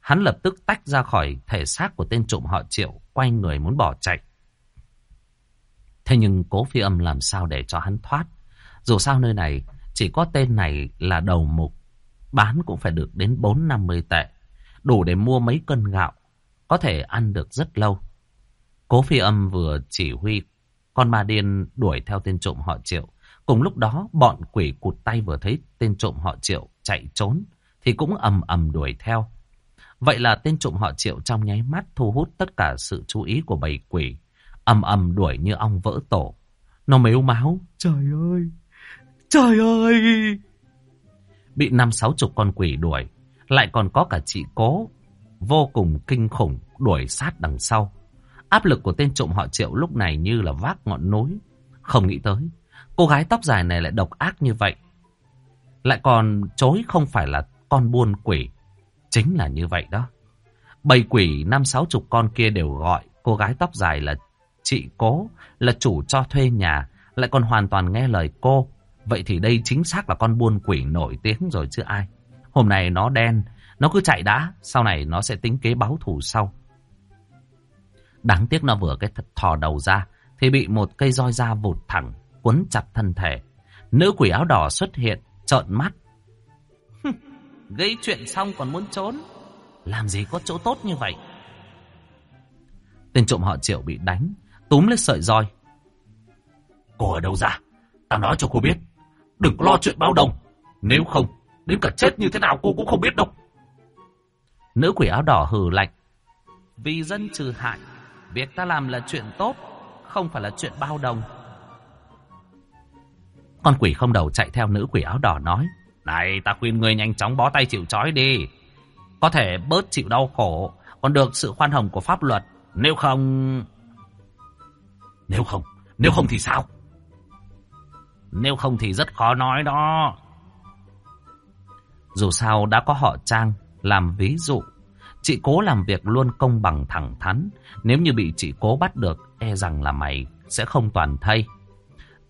[SPEAKER 1] Hắn lập tức tách ra khỏi thể xác của tên trộm họ triệu, quay người muốn bỏ chạy. Thế nhưng cố phi âm làm sao để cho hắn thoát. Dù sao nơi này chỉ có tên này là đầu mục. Bán cũng phải được đến 4-50 tệ. Đủ để mua mấy cân gạo. Có thể ăn được rất lâu. Cố phi âm vừa chỉ huy con ma điên đuổi theo tên trộm họ triệu. Cùng lúc đó, bọn quỷ cụt tay vừa thấy tên trộm họ triệu chạy trốn. thì cũng ầm ầm đuổi theo. Vậy là tên trộm họ triệu trong nháy mắt thu hút tất cả sự chú ý của bầy quỷ. ầm ầm đuổi như ong vỡ tổ. Nó mếu máu. Trời ơi! Trời ơi! Bị năm sáu chục con quỷ đuổi. Lại còn có cả chị cố. Vô cùng kinh khủng đuổi sát đằng sau. Áp lực của tên trộm họ triệu lúc này như là vác ngọn núi. Không nghĩ tới. Cô gái tóc dài này lại độc ác như vậy. Lại còn chối không phải là con buôn quỷ. Chính là như vậy đó. Bầy quỷ năm sáu chục con kia đều gọi cô gái tóc dài là chị cố, là chủ cho thuê nhà, lại còn hoàn toàn nghe lời cô. Vậy thì đây chính xác là con buôn quỷ nổi tiếng rồi chứ ai. Hôm nay nó đen, nó cứ chạy đã, sau này nó sẽ tính kế báo thù sau. Đáng tiếc nó vừa cái thò đầu ra, thì bị một cây roi da vụt thẳng, quấn chặt thân thể. Nữ quỷ áo đỏ xuất hiện, trợn mắt. (laughs) Gây chuyện xong còn muốn trốn. Làm gì có chỗ tốt như vậy? Tên trộm họ triệu bị đánh, túm lấy sợi roi. Cô ở đâu ra? tao nói cho cô biết. Đừng có lo chuyện bao đồng. Nếu không, đến cả chết như thế nào cô cũng không biết đâu. Nữ quỷ áo đỏ hừ lạnh. Vì dân trừ hại, việc ta làm là chuyện tốt, không phải là chuyện bao đồng. Con quỷ không đầu chạy theo nữ quỷ áo đỏ nói. Này, ta khuyên người nhanh chóng bó tay chịu trói đi. Có thể bớt chịu đau khổ, còn được sự khoan hồng của pháp luật. Nếu không... Nếu không, nếu không thì sao? Nếu không thì rất khó nói đó. Dù sao đã có họ Trang làm ví dụ. Chị cố làm việc luôn công bằng thẳng thắn. Nếu như bị chị cố bắt được, e rằng là mày sẽ không toàn thay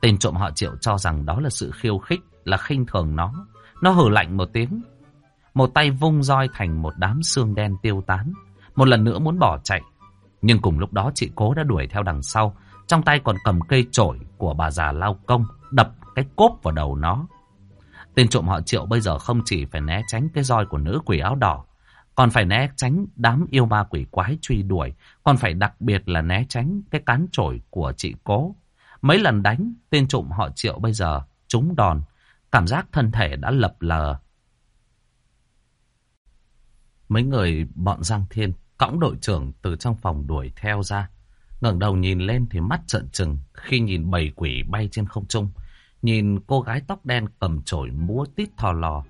[SPEAKER 1] Tên trộm họ triệu cho rằng đó là sự khiêu khích, là khinh thường nó. Nó hử lạnh một tiếng. Một tay vung roi thành một đám xương đen tiêu tán. Một lần nữa muốn bỏ chạy. Nhưng cùng lúc đó chị cố đã đuổi theo đằng sau. Trong tay còn cầm cây chổi của bà già lao công. Đập cái cốp vào đầu nó. Tên trộm họ triệu bây giờ không chỉ phải né tránh cái roi của nữ quỷ áo đỏ. Còn phải né tránh đám yêu ma quỷ quái truy đuổi. Còn phải đặc biệt là né tránh cái cán chổi của chị cố. Mấy lần đánh, tên trộm họ triệu bây giờ trúng đòn. Cảm giác thân thể đã lập lờ. Mấy người bọn Giang Thiên cõng đội trưởng từ trong phòng đuổi theo ra. ngẩng đầu nhìn lên thì mắt trợn trừng khi nhìn bầy quỷ bay trên không trung. Nhìn cô gái tóc đen cầm chổi múa tít thò lò.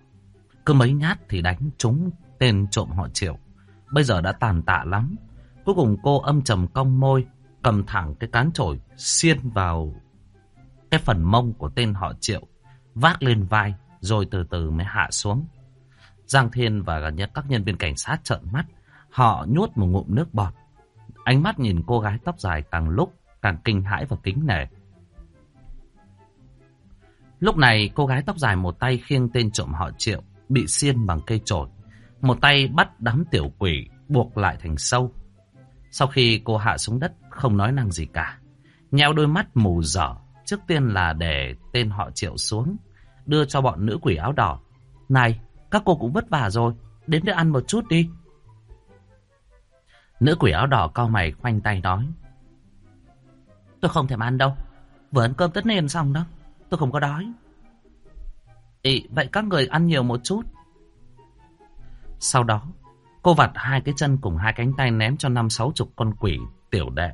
[SPEAKER 1] Cứ mấy nhát thì đánh trúng tên trộm họ triệu. Bây giờ đã tàn tạ lắm. Cuối cùng cô âm trầm cong môi, cầm thẳng cái cán chổi xiên vào cái phần mông của tên họ triệu vác lên vai, rồi từ từ mới hạ xuống. Giang Thiên và các nhân viên cảnh sát trợn mắt, họ nuốt một ngụm nước bọt. Ánh mắt nhìn cô gái tóc dài càng lúc càng kinh hãi và kính nể. Lúc này cô gái tóc dài một tay khiêng tên trộm họ triệu, bị xiên bằng cây chổi. Một tay bắt đám tiểu quỷ, buộc lại thành sâu. Sau khi cô hạ xuống đất, không nói năng gì cả. Nheo đôi mắt mù dở, Trước tiên là để tên họ triệu xuống, đưa cho bọn nữ quỷ áo đỏ. Này, các cô cũng vất vả rồi, đến đây ăn một chút đi. Nữ quỷ áo đỏ cao mày khoanh tay nói. Tôi không thèm ăn đâu, vừa ăn cơm tất niên xong đó, tôi không có đói. Ý, vậy các người ăn nhiều một chút. Sau đó, cô vặt hai cái chân cùng hai cánh tay ném cho năm sáu chục con quỷ tiểu đệ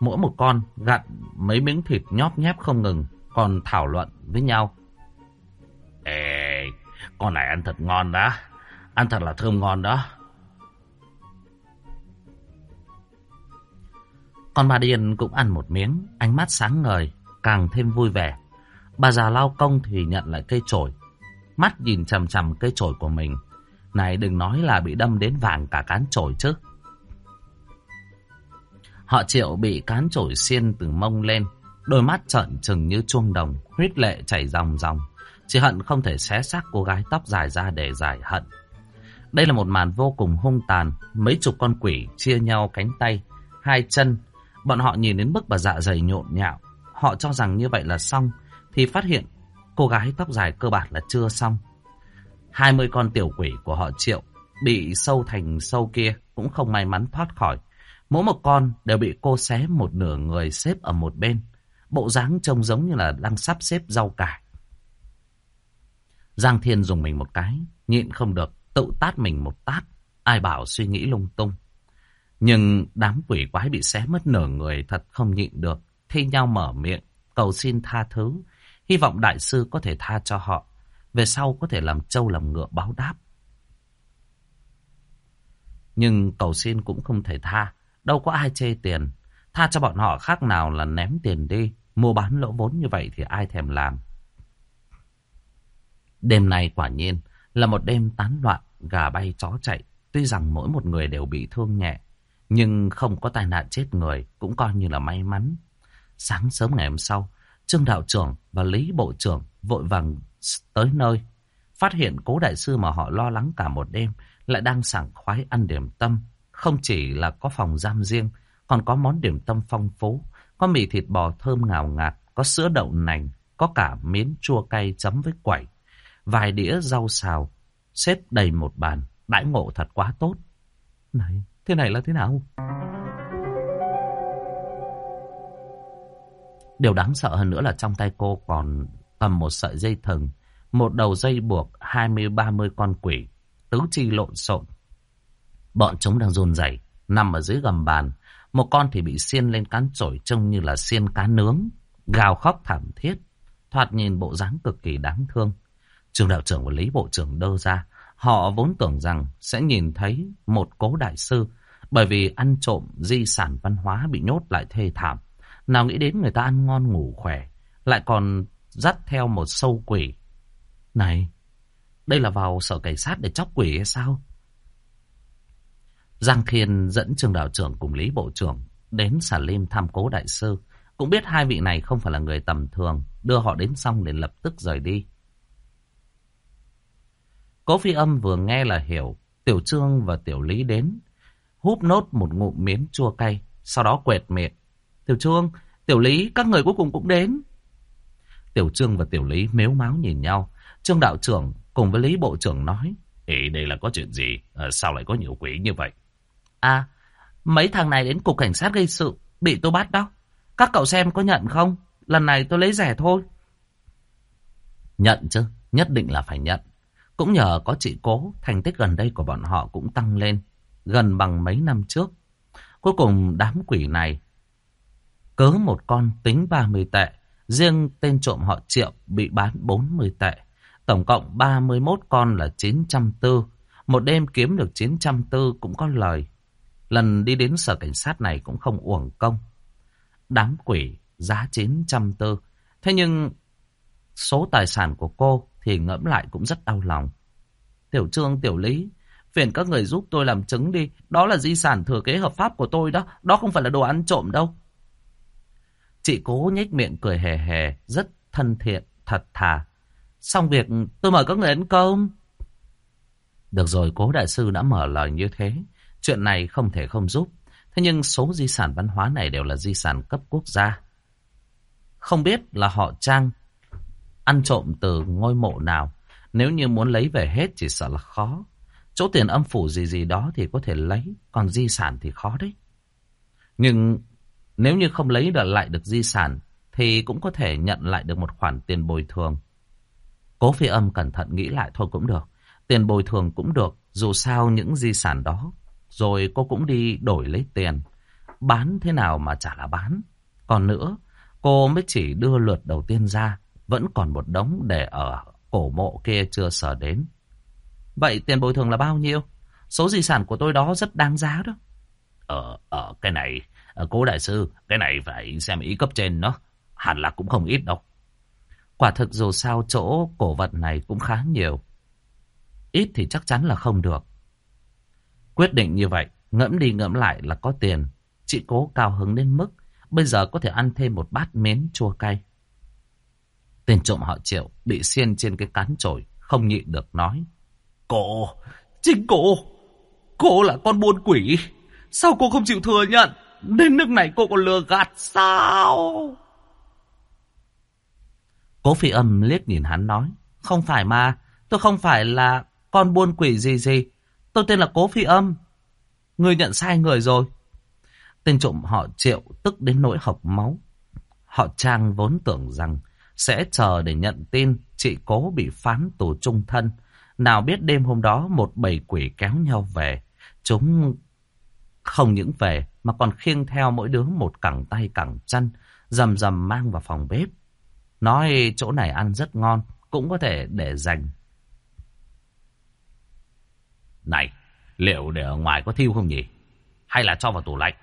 [SPEAKER 1] Mỗi một con gặn mấy miếng thịt nhóp nhép không ngừng, còn thảo luận với nhau. Ê, con này ăn thật ngon đó. Ăn thật là thơm ngon đó. Con bà Điền cũng ăn một miếng, ánh mắt sáng ngời, càng thêm vui vẻ. Bà già lao công thì nhận lại cây chổi, mắt nhìn chằm chằm cây chổi của mình. Này đừng nói là bị đâm đến vàng cả cán chổi chứ. Họ triệu bị cán chổi xiên từ mông lên, đôi mắt trợn trừng như chuông đồng, huyết lệ chảy ròng ròng. Chỉ hận không thể xé xác cô gái tóc dài ra để giải hận. Đây là một màn vô cùng hung tàn, mấy chục con quỷ chia nhau cánh tay, hai chân. Bọn họ nhìn đến mức bà dạ dày nhộn nhạo. Họ cho rằng như vậy là xong, thì phát hiện cô gái tóc dài cơ bản là chưa xong. Hai mươi con tiểu quỷ của họ triệu bị sâu thành sâu kia cũng không may mắn thoát khỏi. Mỗi một con đều bị cô xé một nửa người xếp ở một bên. Bộ dáng trông giống như là đang sắp xếp rau cải. Giang Thiên dùng mình một cái, nhịn không được, tự tát mình một tát. Ai bảo suy nghĩ lung tung. Nhưng đám quỷ quái bị xé mất nửa người thật không nhịn được. Thi nhau mở miệng, cầu xin tha thứ. Hy vọng đại sư có thể tha cho họ. Về sau có thể làm trâu làm ngựa báo đáp. Nhưng cầu xin cũng không thể tha. Đâu có ai chê tiền. Tha cho bọn họ khác nào là ném tiền đi. Mua bán lỗ vốn như vậy thì ai thèm làm. Đêm này quả nhiên là một đêm tán loạn, gà bay chó chạy. Tuy rằng mỗi một người đều bị thương nhẹ, nhưng không có tai nạn chết người cũng coi như là may mắn. Sáng sớm ngày hôm sau, Trương Đạo trưởng và Lý Bộ trưởng vội vàng tới nơi. Phát hiện cố đại sư mà họ lo lắng cả một đêm lại đang sảng khoái ăn điểm tâm. Không chỉ là có phòng giam riêng, còn có món điểm tâm phong phú. Có mì thịt bò thơm ngào ngạt, có sữa đậu nành, có cả miến chua cay chấm với quẩy. Vài đĩa rau xào, xếp đầy một bàn, đãi ngộ thật quá tốt. Này, thế này là thế nào? Điều đáng sợ hơn nữa là trong tay cô còn cầm một sợi dây thừng, một đầu dây buộc 20-30 con quỷ, tứ chi lộn xộn. Bọn chúng đang run rẩy nằm ở dưới gầm bàn. Một con thì bị xiên lên cán chổi trông như là xiên cá nướng, gào khóc thảm thiết, thoạt nhìn bộ dáng cực kỳ đáng thương. Trường đạo trưởng và Lý Bộ trưởng đơ ra, họ vốn tưởng rằng sẽ nhìn thấy một cố đại sư, bởi vì ăn trộm di sản văn hóa bị nhốt lại thê thảm. Nào nghĩ đến người ta ăn ngon ngủ khỏe, lại còn dắt theo một sâu quỷ. Này, đây là vào sở cảnh sát để chóc quỷ hay sao? Giang Khiên dẫn trường đạo trưởng cùng Lý Bộ trưởng đến Sản Lim thăm cố đại sư. Cũng biết hai vị này không phải là người tầm thường, đưa họ đến xong liền lập tức rời đi. Cố phi âm vừa nghe là hiểu, Tiểu Trương và Tiểu Lý đến, húp nốt một ngụm miếng chua cay, sau đó quẹt miệng. Tiểu Trương, Tiểu Lý, các người cuối cùng cũng đến. Tiểu Trương và Tiểu Lý mếu máu nhìn nhau. Trương đạo trưởng cùng với Lý Bộ trưởng nói. Ê, đây là có chuyện gì? À, sao lại có nhiều quỷ như vậy? À, mấy thằng này đến cục cảnh sát gây sự, bị tôi bắt đó. Các cậu xem có nhận không? Lần này tôi lấy rẻ thôi. Nhận chứ, nhất định là phải nhận. Cũng nhờ có chị cố, thành tích gần đây của bọn họ cũng tăng lên, gần bằng mấy năm trước. Cuối cùng đám quỷ này, cớ một con tính 30 tệ, riêng tên trộm họ Triệu bị bán 40 tệ. Tổng cộng 31 con là 940. Một đêm kiếm được 940 cũng có lời. Lần đi đến sở cảnh sát này cũng không uổng công. Đám quỷ giá 940. Thế nhưng số tài sản của cô thì ngẫm lại cũng rất đau lòng. Tiểu Trương, Tiểu Lý, phiền các người giúp tôi làm chứng đi. Đó là di sản thừa kế hợp pháp của tôi đó. Đó không phải là đồ ăn trộm đâu. Chị cố nhếch miệng cười hề hề, rất thân thiện, thật thà. Xong việc tôi mời các người ăn cơm. Được rồi, cố đại sư đã mở lời như thế. Chuyện này không thể không giúp. Thế nhưng số di sản văn hóa này đều là di sản cấp quốc gia. Không biết là họ Trang ăn trộm từ ngôi mộ nào. Nếu như muốn lấy về hết chỉ sợ là khó. Chỗ tiền âm phủ gì gì đó thì có thể lấy, còn di sản thì khó đấy. Nhưng nếu như không lấy được lại được di sản thì cũng có thể nhận lại được một khoản tiền bồi thường. Cố phi âm cẩn thận nghĩ lại thôi cũng được. Tiền bồi thường cũng được, dù sao những di sản đó. Rồi cô cũng đi đổi lấy tiền. Bán thế nào mà chả là bán. Còn nữa, cô mới chỉ đưa lượt đầu tiên ra. Vẫn còn một đống để ở cổ mộ kia chưa sở đến. Vậy tiền bồi thường là bao nhiêu? Số di sản của tôi đó rất đáng giá đó. Ờ, ở cái này, Ờ, cố đại sư, cái này phải xem ý cấp trên nó. Hẳn là cũng không ít đâu. Quả thực dù sao chỗ cổ vật này cũng khá nhiều. Ít thì chắc chắn là không được. Quyết định như vậy, ngẫm đi ngẫm lại là có tiền. Chị cố cao hứng đến mức bây giờ có thể ăn thêm một bát mến chua cay. Tên trộm họ triệu bị xiên trên cái cán chổi, không nhịn được nói. Cô, chính cô, cô là con buôn quỷ. Sao cô không chịu thừa nhận? Đến nước này cô còn lừa gạt sao? Cố phi âm liếc nhìn hắn nói. Không phải mà, tôi không phải là con buôn quỷ gì gì. Tôi tên là Cố phi âm. Người nhận sai người rồi. Tên trộm họ triệu tức đến nỗi hộc máu. Họ trang vốn tưởng rằng sẽ chờ để nhận tin chị cố bị phán tù trung thân. Nào biết đêm hôm đó một bầy quỷ kéo nhau về. Chúng không những về mà còn khiêng theo mỗi đứa một cẳng tay cẳng chân, rầm rầm mang vào phòng bếp. Nói chỗ này ăn rất ngon, cũng có thể để dành.
[SPEAKER 2] Này, liệu để ở ngoài có thiêu không nhỉ? Hay là cho vào tủ lạnh?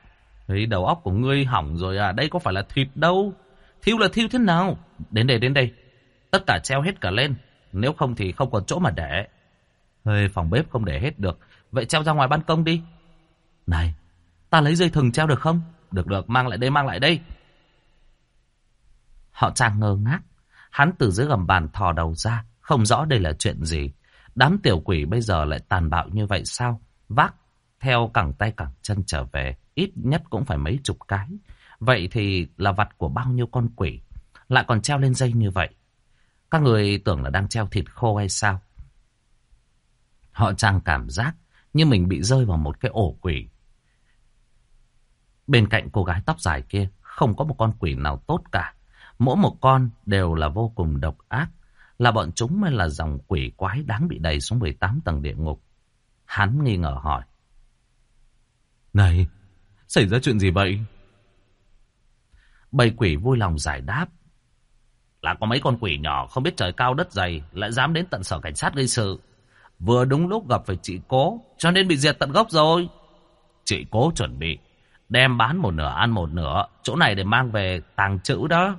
[SPEAKER 1] Thấy đầu óc của ngươi hỏng rồi à, đây có phải là thịt đâu. Thiêu là thiêu thế nào? Đến đây, đến đây. Tất cả treo hết cả lên. Nếu không thì không còn chỗ mà để. Hơi phòng bếp không để hết được. Vậy treo ra ngoài ban công đi. Này, ta lấy dây thừng treo được không? Được được, mang lại đây, mang lại đây. Họ trang ngơ ngác. Hắn từ dưới gầm bàn thò đầu ra. Không rõ đây là chuyện gì. Đám tiểu quỷ bây giờ lại tàn bạo như vậy sao? Vác theo cẳng tay cẳng chân trở về. Ít nhất cũng phải mấy chục cái. Vậy thì là vặt của bao nhiêu con quỷ. Lại còn treo lên dây như vậy. Các người tưởng là đang treo thịt khô hay sao? Họ trang cảm giác như mình bị rơi vào một cái ổ quỷ. Bên cạnh cô gái tóc dài kia không có một con quỷ nào tốt cả. Mỗi một con đều là vô cùng độc ác. Là bọn chúng mới là dòng quỷ quái đáng bị đẩy xuống 18 tầng địa ngục. Hắn nghi ngờ hỏi. Này, xảy ra chuyện gì vậy? Bầy quỷ vui lòng giải đáp.
[SPEAKER 2] Là có mấy con quỷ nhỏ không biết trời cao đất dày lại dám đến tận sở cảnh sát gây sự. Vừa đúng lúc gặp phải chị cố cho nên bị diệt tận gốc rồi. Chị cố chuẩn bị đem bán một nửa ăn một nửa chỗ này để mang về tàng trữ đó.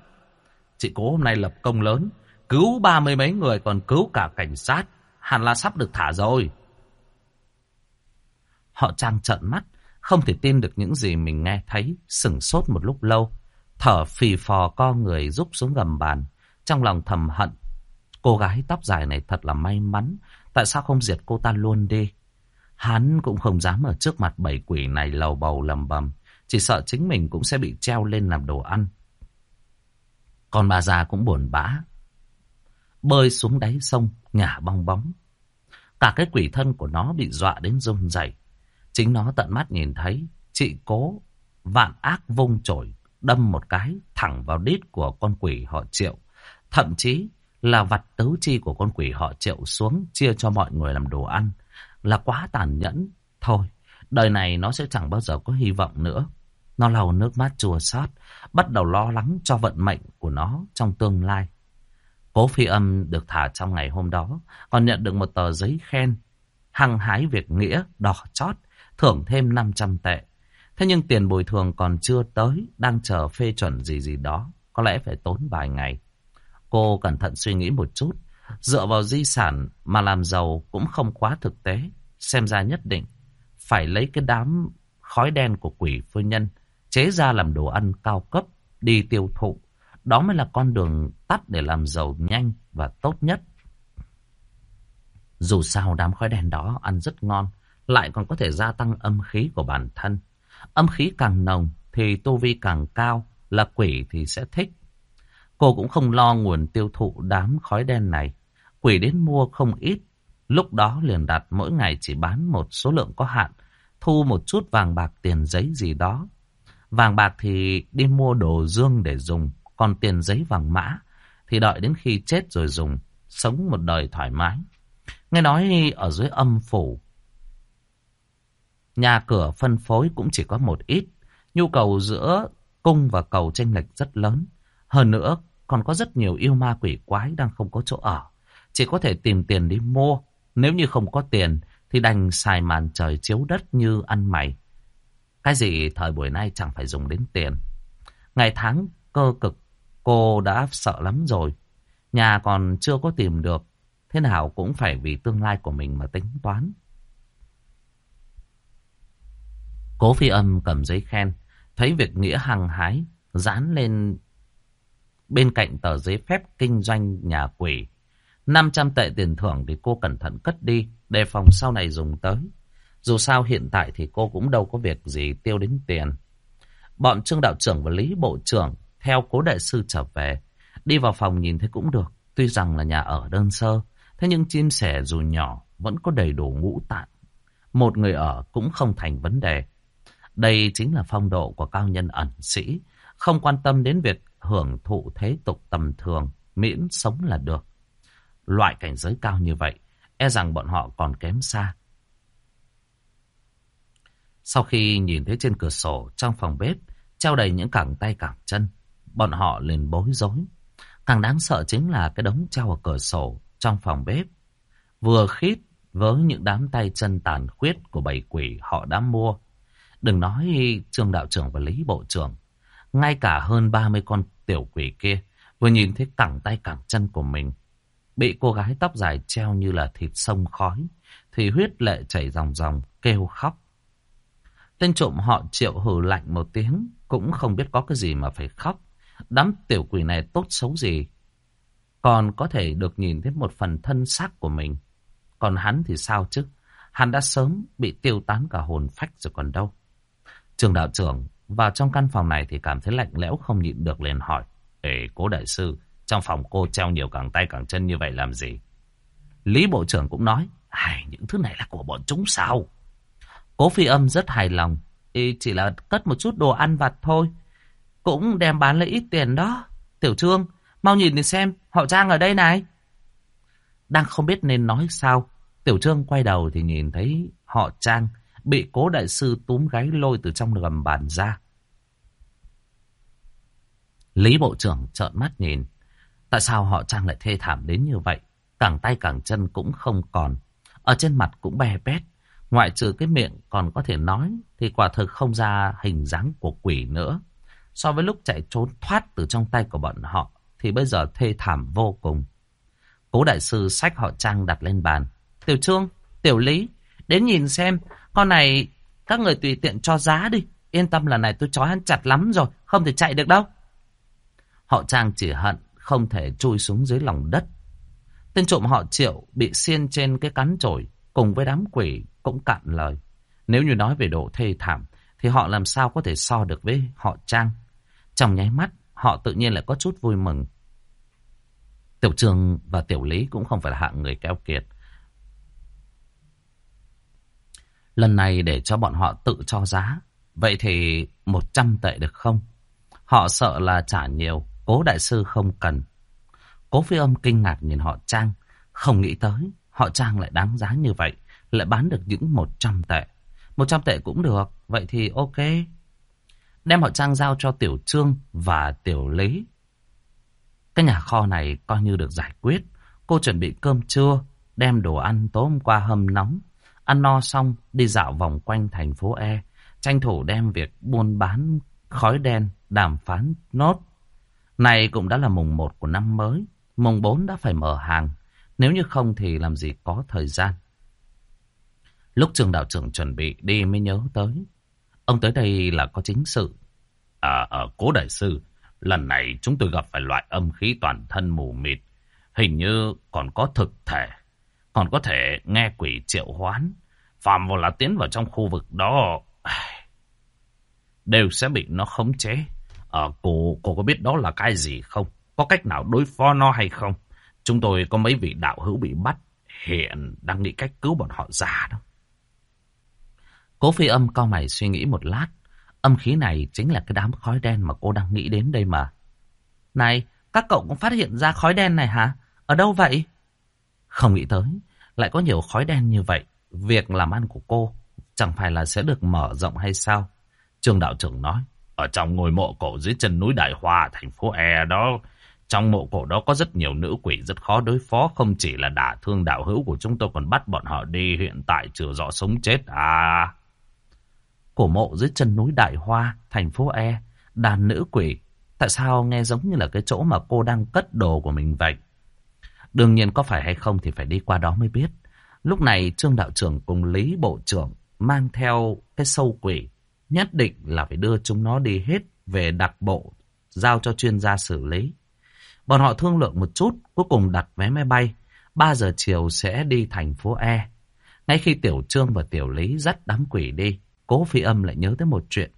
[SPEAKER 2] Chị cố hôm nay lập công lớn cứu ba mươi mấy người còn cứu cả cảnh sát. Hẳn là sắp được thả rồi.
[SPEAKER 1] Họ trang trận mắt không thể tin được những gì mình nghe thấy, sửng sốt một lúc lâu. Thở phì phò co người rúc xuống gầm bàn. Trong lòng thầm hận. Cô gái tóc dài này thật là may mắn. Tại sao không diệt cô ta luôn đi? Hắn cũng không dám ở trước mặt bảy quỷ này lầu bầu lầm bầm. Chỉ sợ chính mình cũng sẽ bị treo lên làm đồ ăn. Còn bà già cũng buồn bã. Bơi xuống đáy sông, ngả bong bóng. Cả cái quỷ thân của nó bị dọa đến run rẩy. Chính nó tận mắt nhìn thấy chị cố vạn ác vung chổi đâm một cái thẳng vào đít của con quỷ họ triệu. Thậm chí là vặt tứ chi của con quỷ họ triệu xuống chia cho mọi người làm đồ ăn. Là quá tàn nhẫn. Thôi, đời này nó sẽ chẳng bao giờ có hy vọng nữa. Nó lau nước mắt chùa xót, bắt đầu lo lắng cho vận mệnh của nó trong tương lai. Cố phi âm được thả trong ngày hôm đó, còn nhận được một tờ giấy khen. Hăng hái việc nghĩa, đỏ chót, thưởng thêm 500 tệ. Thế nhưng tiền bồi thường còn chưa tới, đang chờ phê chuẩn gì gì đó, có lẽ phải tốn vài ngày. Cô cẩn thận suy nghĩ một chút, dựa vào di sản mà làm giàu cũng không quá thực tế, xem ra nhất định phải lấy cái đám khói đen của quỷ phu nhân, chế ra làm đồ ăn cao cấp, đi tiêu thụ. Đó mới là con đường tắt để làm giàu nhanh và tốt nhất. Dù sao đám khói đen đó ăn rất ngon, lại còn có thể gia tăng âm khí của bản thân. Âm khí càng nồng thì tu vi càng cao, là quỷ thì sẽ thích. Cô cũng không lo nguồn tiêu thụ đám khói đen này. Quỷ đến mua không ít, lúc đó liền đặt mỗi ngày chỉ bán một số lượng có hạn, thu một chút vàng bạc tiền giấy gì đó. Vàng bạc thì đi mua đồ dương để dùng, còn tiền giấy vàng mã thì đợi đến khi chết rồi dùng, sống một đời thoải mái. Nghe nói ở dưới âm phủ Nhà cửa phân phối cũng chỉ có một ít. Nhu cầu giữa cung và cầu tranh lệch rất lớn. Hơn nữa, còn có rất nhiều yêu ma quỷ quái đang không có chỗ ở. Chỉ có thể tìm tiền đi mua. Nếu như không có tiền, thì đành xài màn trời chiếu đất như ăn mày. Cái gì thời buổi nay chẳng phải dùng đến tiền. Ngày tháng cơ cực, cô đã sợ lắm rồi. Nhà còn chưa có tìm được. Thế nào cũng phải vì tương lai của mình mà tính toán. Cố phi âm cầm giấy khen, thấy việc nghĩa hăng hái, dán lên bên cạnh tờ giấy phép kinh doanh nhà quỷ. 500 tệ tiền thưởng thì cô cẩn thận cất đi, đề phòng sau này dùng tới. Dù sao hiện tại thì cô cũng đâu có việc gì tiêu đến tiền. Bọn Trương Đạo trưởng và Lý Bộ trưởng theo cố đại sư trở về. Đi vào phòng nhìn thấy cũng được, tuy rằng là nhà ở đơn sơ. Thế nhưng chim sẻ dù nhỏ vẫn có đầy đủ ngũ tạng. Một người ở cũng không thành vấn đề. Đây chính là phong độ của cao nhân ẩn sĩ, không quan tâm đến việc hưởng thụ thế tục tầm thường, miễn sống là được. Loại cảnh giới cao như vậy, e rằng bọn họ còn kém xa. Sau khi nhìn thấy trên cửa sổ trong phòng bếp treo đầy những cẳng tay cẳng chân, bọn họ liền bối rối. Càng đáng sợ chính là cái đống treo ở cửa sổ trong phòng bếp. Vừa khít với những đám tay chân tàn khuyết của bầy quỷ họ đã mua. Đừng nói Trương Đạo trưởng và Lý Bộ trưởng. Ngay cả hơn 30 con tiểu quỷ kia vừa nhìn thấy cẳng tay cẳng chân của mình. Bị cô gái tóc dài treo như là thịt sông khói. Thì huyết lệ chảy ròng ròng, kêu khóc. Tên trộm họ triệu hừ lạnh một tiếng. Cũng không biết có cái gì mà phải khóc. Đám tiểu quỷ này tốt xấu gì. Còn có thể được nhìn thấy một phần thân xác của mình. Còn hắn thì sao chứ? Hắn đã sớm bị tiêu tán cả hồn phách rồi còn đâu. Trường đạo trưởng vào trong căn phòng này thì cảm thấy lạnh lẽo không nhịn được liền hỏi. Ê, cố đại sư, trong phòng cô treo nhiều cẳng tay cẳng chân như vậy làm gì? Lý bộ trưởng cũng nói, Ai, những thứ này là của bọn chúng sao? Cố phi âm rất hài lòng. Y chỉ là cất một chút đồ ăn vặt thôi. Cũng đem bán lấy ít tiền đó. Tiểu Trương, mau nhìn đi xem, họ Trang ở đây này. Đang không biết nên nói sao. Tiểu Trương quay đầu thì nhìn thấy họ Trang bị cố đại sư túm gáy lôi từ trong gầm bàn ra. Lý Bộ trưởng trợn mắt nhìn. Tại sao họ Trang lại thê thảm đến như vậy? Cẳng tay cẳng chân cũng không còn. Ở trên mặt cũng bè bét. Ngoại trừ cái miệng còn có thể nói thì quả thực không ra hình dáng của quỷ nữa. So với lúc chạy trốn thoát từ trong tay của bọn họ thì bây giờ thê thảm vô cùng. Cố đại sư sách họ Trang đặt lên bàn. Tiểu Trương, Tiểu Lý, đến nhìn xem, con này các người tùy tiện cho giá đi. Yên tâm là này tôi chói hắn chặt lắm rồi, không thể chạy được đâu. Họ Trang chỉ hận không thể chui xuống dưới lòng đất. Tên trộm họ Triệu bị xiên trên cái cắn chổi cùng với đám quỷ cũng cạn lời. Nếu như nói về độ thê thảm, thì họ làm sao có thể so được với họ Trang. Trong nháy mắt, họ tự nhiên lại có chút vui mừng. Tiểu Trương và Tiểu Lý cũng không phải là hạng người keo kiệt. Lần này để cho bọn họ tự cho giá. Vậy thì 100 tệ được không? Họ sợ là trả nhiều. Cố đại sư không cần. Cố phi âm kinh ngạc nhìn họ Trang. Không nghĩ tới. Họ Trang lại đáng giá như vậy. Lại bán được những 100 tệ. 100 tệ cũng được. Vậy thì ok. Đem họ Trang giao cho Tiểu Trương và Tiểu Lý. Cái nhà kho này coi như được giải quyết. Cô chuẩn bị cơm trưa, đem đồ ăn tối hôm qua hâm nóng. Ăn no xong, đi dạo vòng quanh thành phố E, tranh thủ đem việc buôn bán khói đen, đàm phán nốt. Này cũng đã là mùng 1 của năm mới, mùng 4 đã phải mở hàng. Nếu như không thì làm gì có thời gian. Lúc trường đạo trưởng chuẩn bị đi mới nhớ tới. Ông tới đây là có chính sự.
[SPEAKER 2] À, à cố đại sư, Lần này chúng tôi gặp phải loại âm khí toàn thân mù mịt. Hình như còn có thực thể. Còn có thể nghe quỷ triệu hoán. Phạm vào là tiến vào trong khu vực đó. (sighs) Đều sẽ bị nó khống chế. À, cô, cô có biết đó là cái gì không? Có cách nào đối phó nó hay không? Chúng tôi có mấy vị đạo hữu bị bắt. Hiện đang nghĩ cách cứu bọn họ ra đó.
[SPEAKER 1] Cố phi âm cao mày suy nghĩ một lát. Âm khí này chính là cái đám khói đen mà cô đang nghĩ đến đây mà. Này, các cậu cũng phát hiện ra khói đen này hả? Ở đâu vậy? Không nghĩ tới, lại có nhiều khói đen như vậy. Việc làm ăn của cô chẳng phải là sẽ được mở rộng hay sao? Trường đạo trưởng nói, ở trong ngôi mộ cổ dưới chân núi Đại Hoa, thành phố E đó, trong mộ cổ đó có rất nhiều nữ quỷ rất khó đối phó, không chỉ là đả thương đạo hữu của chúng tôi còn bắt bọn họ đi hiện tại chưa rõ sống chết à cổ mộ dưới chân núi Đại Hoa, thành phố E, đàn nữ quỷ. Tại sao nghe giống như là cái chỗ mà cô đang cất đồ của mình vậy? Đương nhiên có phải hay không thì phải đi qua đó mới biết. Lúc này Trương Đạo trưởng cùng Lý Bộ trưởng mang theo cái sâu quỷ. Nhất định là phải đưa chúng nó đi hết về đặc bộ, giao cho chuyên gia xử lý. Bọn họ thương lượng một chút, cuối cùng đặt vé máy bay. 3 giờ chiều sẽ đi thành phố E. Ngay khi Tiểu Trương và Tiểu Lý dắt đám quỷ đi, Cố phi âm lại nhớ tới một chuyện.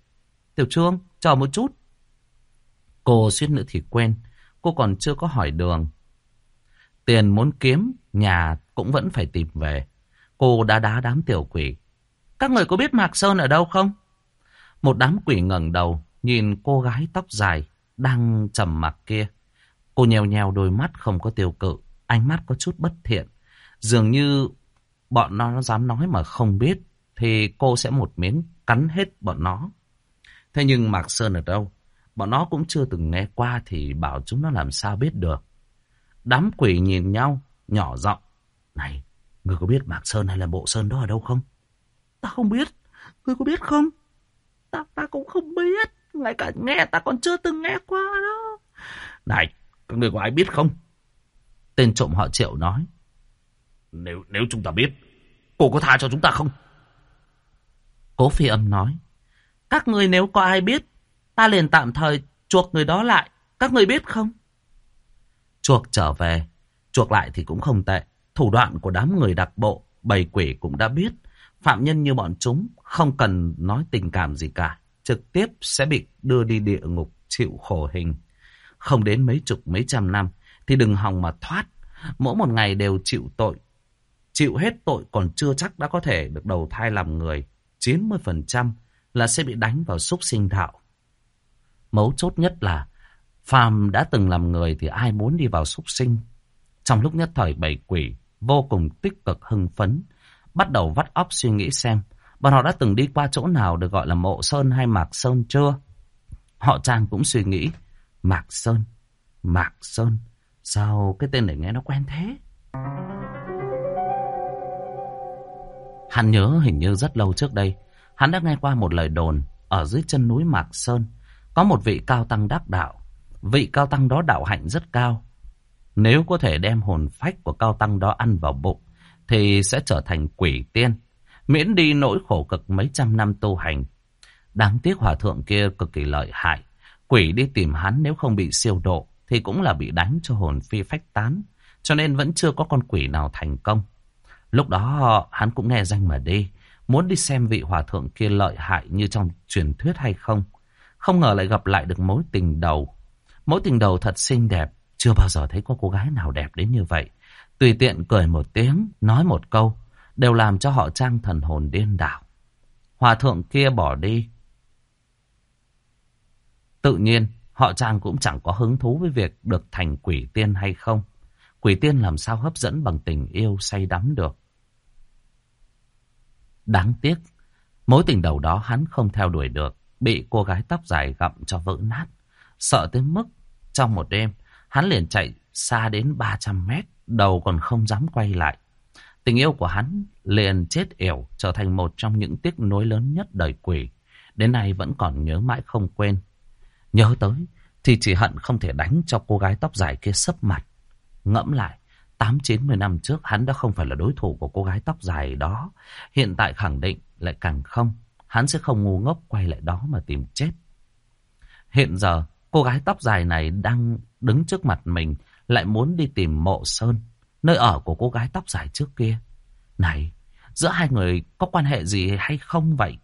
[SPEAKER 1] Tiểu Trương, chờ một chút. Cô suýt nữa thì quên. Cô còn chưa có hỏi đường. Tiền muốn kiếm, nhà cũng vẫn phải tìm về. Cô đã đá đám tiểu quỷ. Các người có biết Mạc Sơn ở đâu không? Một đám quỷ ngẩng đầu, nhìn cô gái tóc dài, đang trầm mặc kia. Cô nhèo nhèo đôi mắt không có tiêu cự, ánh mắt có chút bất thiện. Dường như bọn nó dám nói mà không biết, thì cô sẽ một miếng cắn hết bọn nó. Thế nhưng Mạc Sơn ở đâu? Bọn nó cũng chưa từng nghe qua thì bảo chúng nó làm sao biết được. Đám quỷ nhìn nhau, nhỏ giọng. Này, ngươi có biết Mạc Sơn hay là Bộ Sơn đó ở đâu không?
[SPEAKER 2] Ta không biết. Ngươi có biết không? Ta, ta cũng không biết. Ngay cả nghe ta còn chưa từng nghe qua đó.
[SPEAKER 1] Này, các người có ai biết không? Tên trộm họ triệu nói.
[SPEAKER 2] Nếu nếu chúng ta biết, cô có tha cho chúng ta không?
[SPEAKER 1] Cố phi âm nói. Các người nếu có ai biết, ta liền tạm thời chuộc người đó lại. Các người biết không? Chuộc trở về, chuộc lại thì cũng không tệ. Thủ đoạn của đám người đặc bộ, bầy quỷ cũng đã biết. Phạm nhân như bọn chúng không cần nói tình cảm gì cả. Trực tiếp sẽ bị đưa đi địa ngục chịu khổ hình. Không đến mấy chục mấy trăm năm thì đừng hòng mà thoát. Mỗi một ngày đều chịu tội. Chịu hết tội còn chưa chắc đã có thể được đầu thai làm người. 90% là sẽ bị đánh vào xúc sinh đạo. Mấu chốt nhất là Phàm đã từng làm người thì ai muốn đi vào xúc sinh. Trong lúc nhất thời bảy quỷ vô cùng tích cực hưng phấn, bắt đầu vắt óc suy nghĩ xem bọn họ đã từng đi qua chỗ nào được gọi là mộ sơn hay mạc sơn chưa. Họ Trang cũng suy nghĩ, mạc sơn, mạc sơn, sao cái tên này nghe nó quen thế? Hắn nhớ hình như rất lâu trước đây, hắn đã nghe qua một lời đồn ở dưới chân núi Mạc Sơn, có một vị cao tăng đắc đạo. Vị cao tăng đó đạo hạnh rất cao. Nếu có thể đem hồn phách của cao tăng đó ăn vào bụng, thì sẽ trở thành quỷ tiên, miễn đi nỗi khổ cực mấy trăm năm tu hành. Đáng tiếc hòa thượng kia cực kỳ lợi hại. Quỷ đi tìm hắn nếu không bị siêu độ, thì cũng là bị đánh cho hồn phi phách tán. Cho nên vẫn chưa có con quỷ nào thành công. Lúc đó hắn cũng nghe danh mà đi, muốn đi xem vị hòa thượng kia lợi hại như trong truyền thuyết hay không. Không ngờ lại gặp lại được mối tình đầu. Mối tình đầu thật xinh đẹp, chưa bao giờ thấy có cô gái nào đẹp đến như vậy. Tùy tiện cười một tiếng, nói một câu, đều làm cho họ trang thần hồn điên đảo. Hòa thượng kia bỏ đi. Tự nhiên, họ trang cũng chẳng có hứng thú với việc được thành quỷ tiên hay không. Quỷ tiên làm sao hấp dẫn bằng tình yêu say đắm được. Đáng tiếc, mối tình đầu đó hắn không theo đuổi được, bị cô gái tóc dài gặm cho vỡ nát. Sợ tới mức, trong một đêm, hắn liền chạy xa đến 300 mét, đầu còn không dám quay lại. Tình yêu của hắn liền chết yểu, trở thành một trong những tiếc nuối lớn nhất đời quỷ. Đến nay vẫn còn nhớ mãi không quên. Nhớ tới, thì chỉ hận không thể đánh cho cô gái tóc dài kia sấp mặt. Ngẫm lại, Tám chín mười năm trước hắn đã không phải là đối thủ của cô gái tóc dài đó. Hiện tại khẳng định lại càng không. Hắn sẽ không ngu ngốc quay lại đó mà tìm chết. Hiện giờ cô gái tóc dài này đang đứng trước mặt mình lại muốn đi tìm mộ sơn. Nơi ở của cô gái tóc dài trước kia. Này, giữa hai người có quan hệ gì hay không vậy?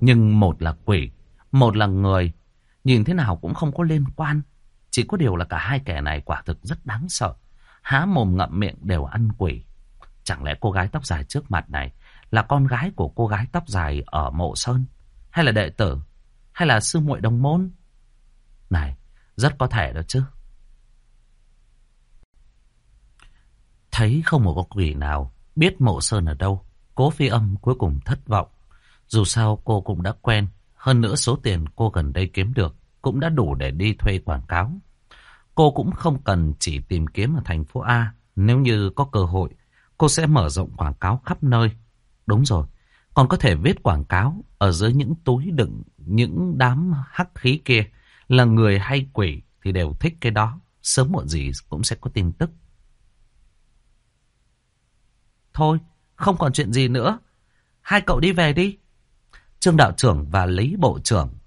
[SPEAKER 1] Nhưng một là quỷ, một là người. Nhìn thế nào cũng không có liên quan. Chỉ có điều là cả hai kẻ này quả thực rất đáng sợ. Há mồm ngậm miệng đều ăn quỷ. Chẳng lẽ cô gái tóc dài trước mặt này là con gái của cô gái tóc dài ở mộ sơn? Hay là đệ tử? Hay là sư muội đồng môn? Này, rất có thể đó chứ. Thấy không một con quỷ nào biết mộ sơn ở đâu. Cố phi âm cuối cùng thất vọng. Dù sao cô cũng đã quen. Hơn nữa số tiền cô gần đây kiếm được cũng đã đủ để đi thuê quảng cáo. Cô cũng không cần chỉ tìm kiếm ở thành phố A. Nếu như có cơ hội, cô sẽ mở rộng quảng cáo khắp nơi. Đúng rồi, còn có thể viết quảng cáo ở dưới những túi đựng những đám hắc khí kia. Là người hay quỷ thì đều thích cái đó. Sớm muộn gì cũng sẽ có tin tức. Thôi, không còn chuyện gì nữa. Hai cậu đi về đi. Trương đạo trưởng và Lý bộ trưởng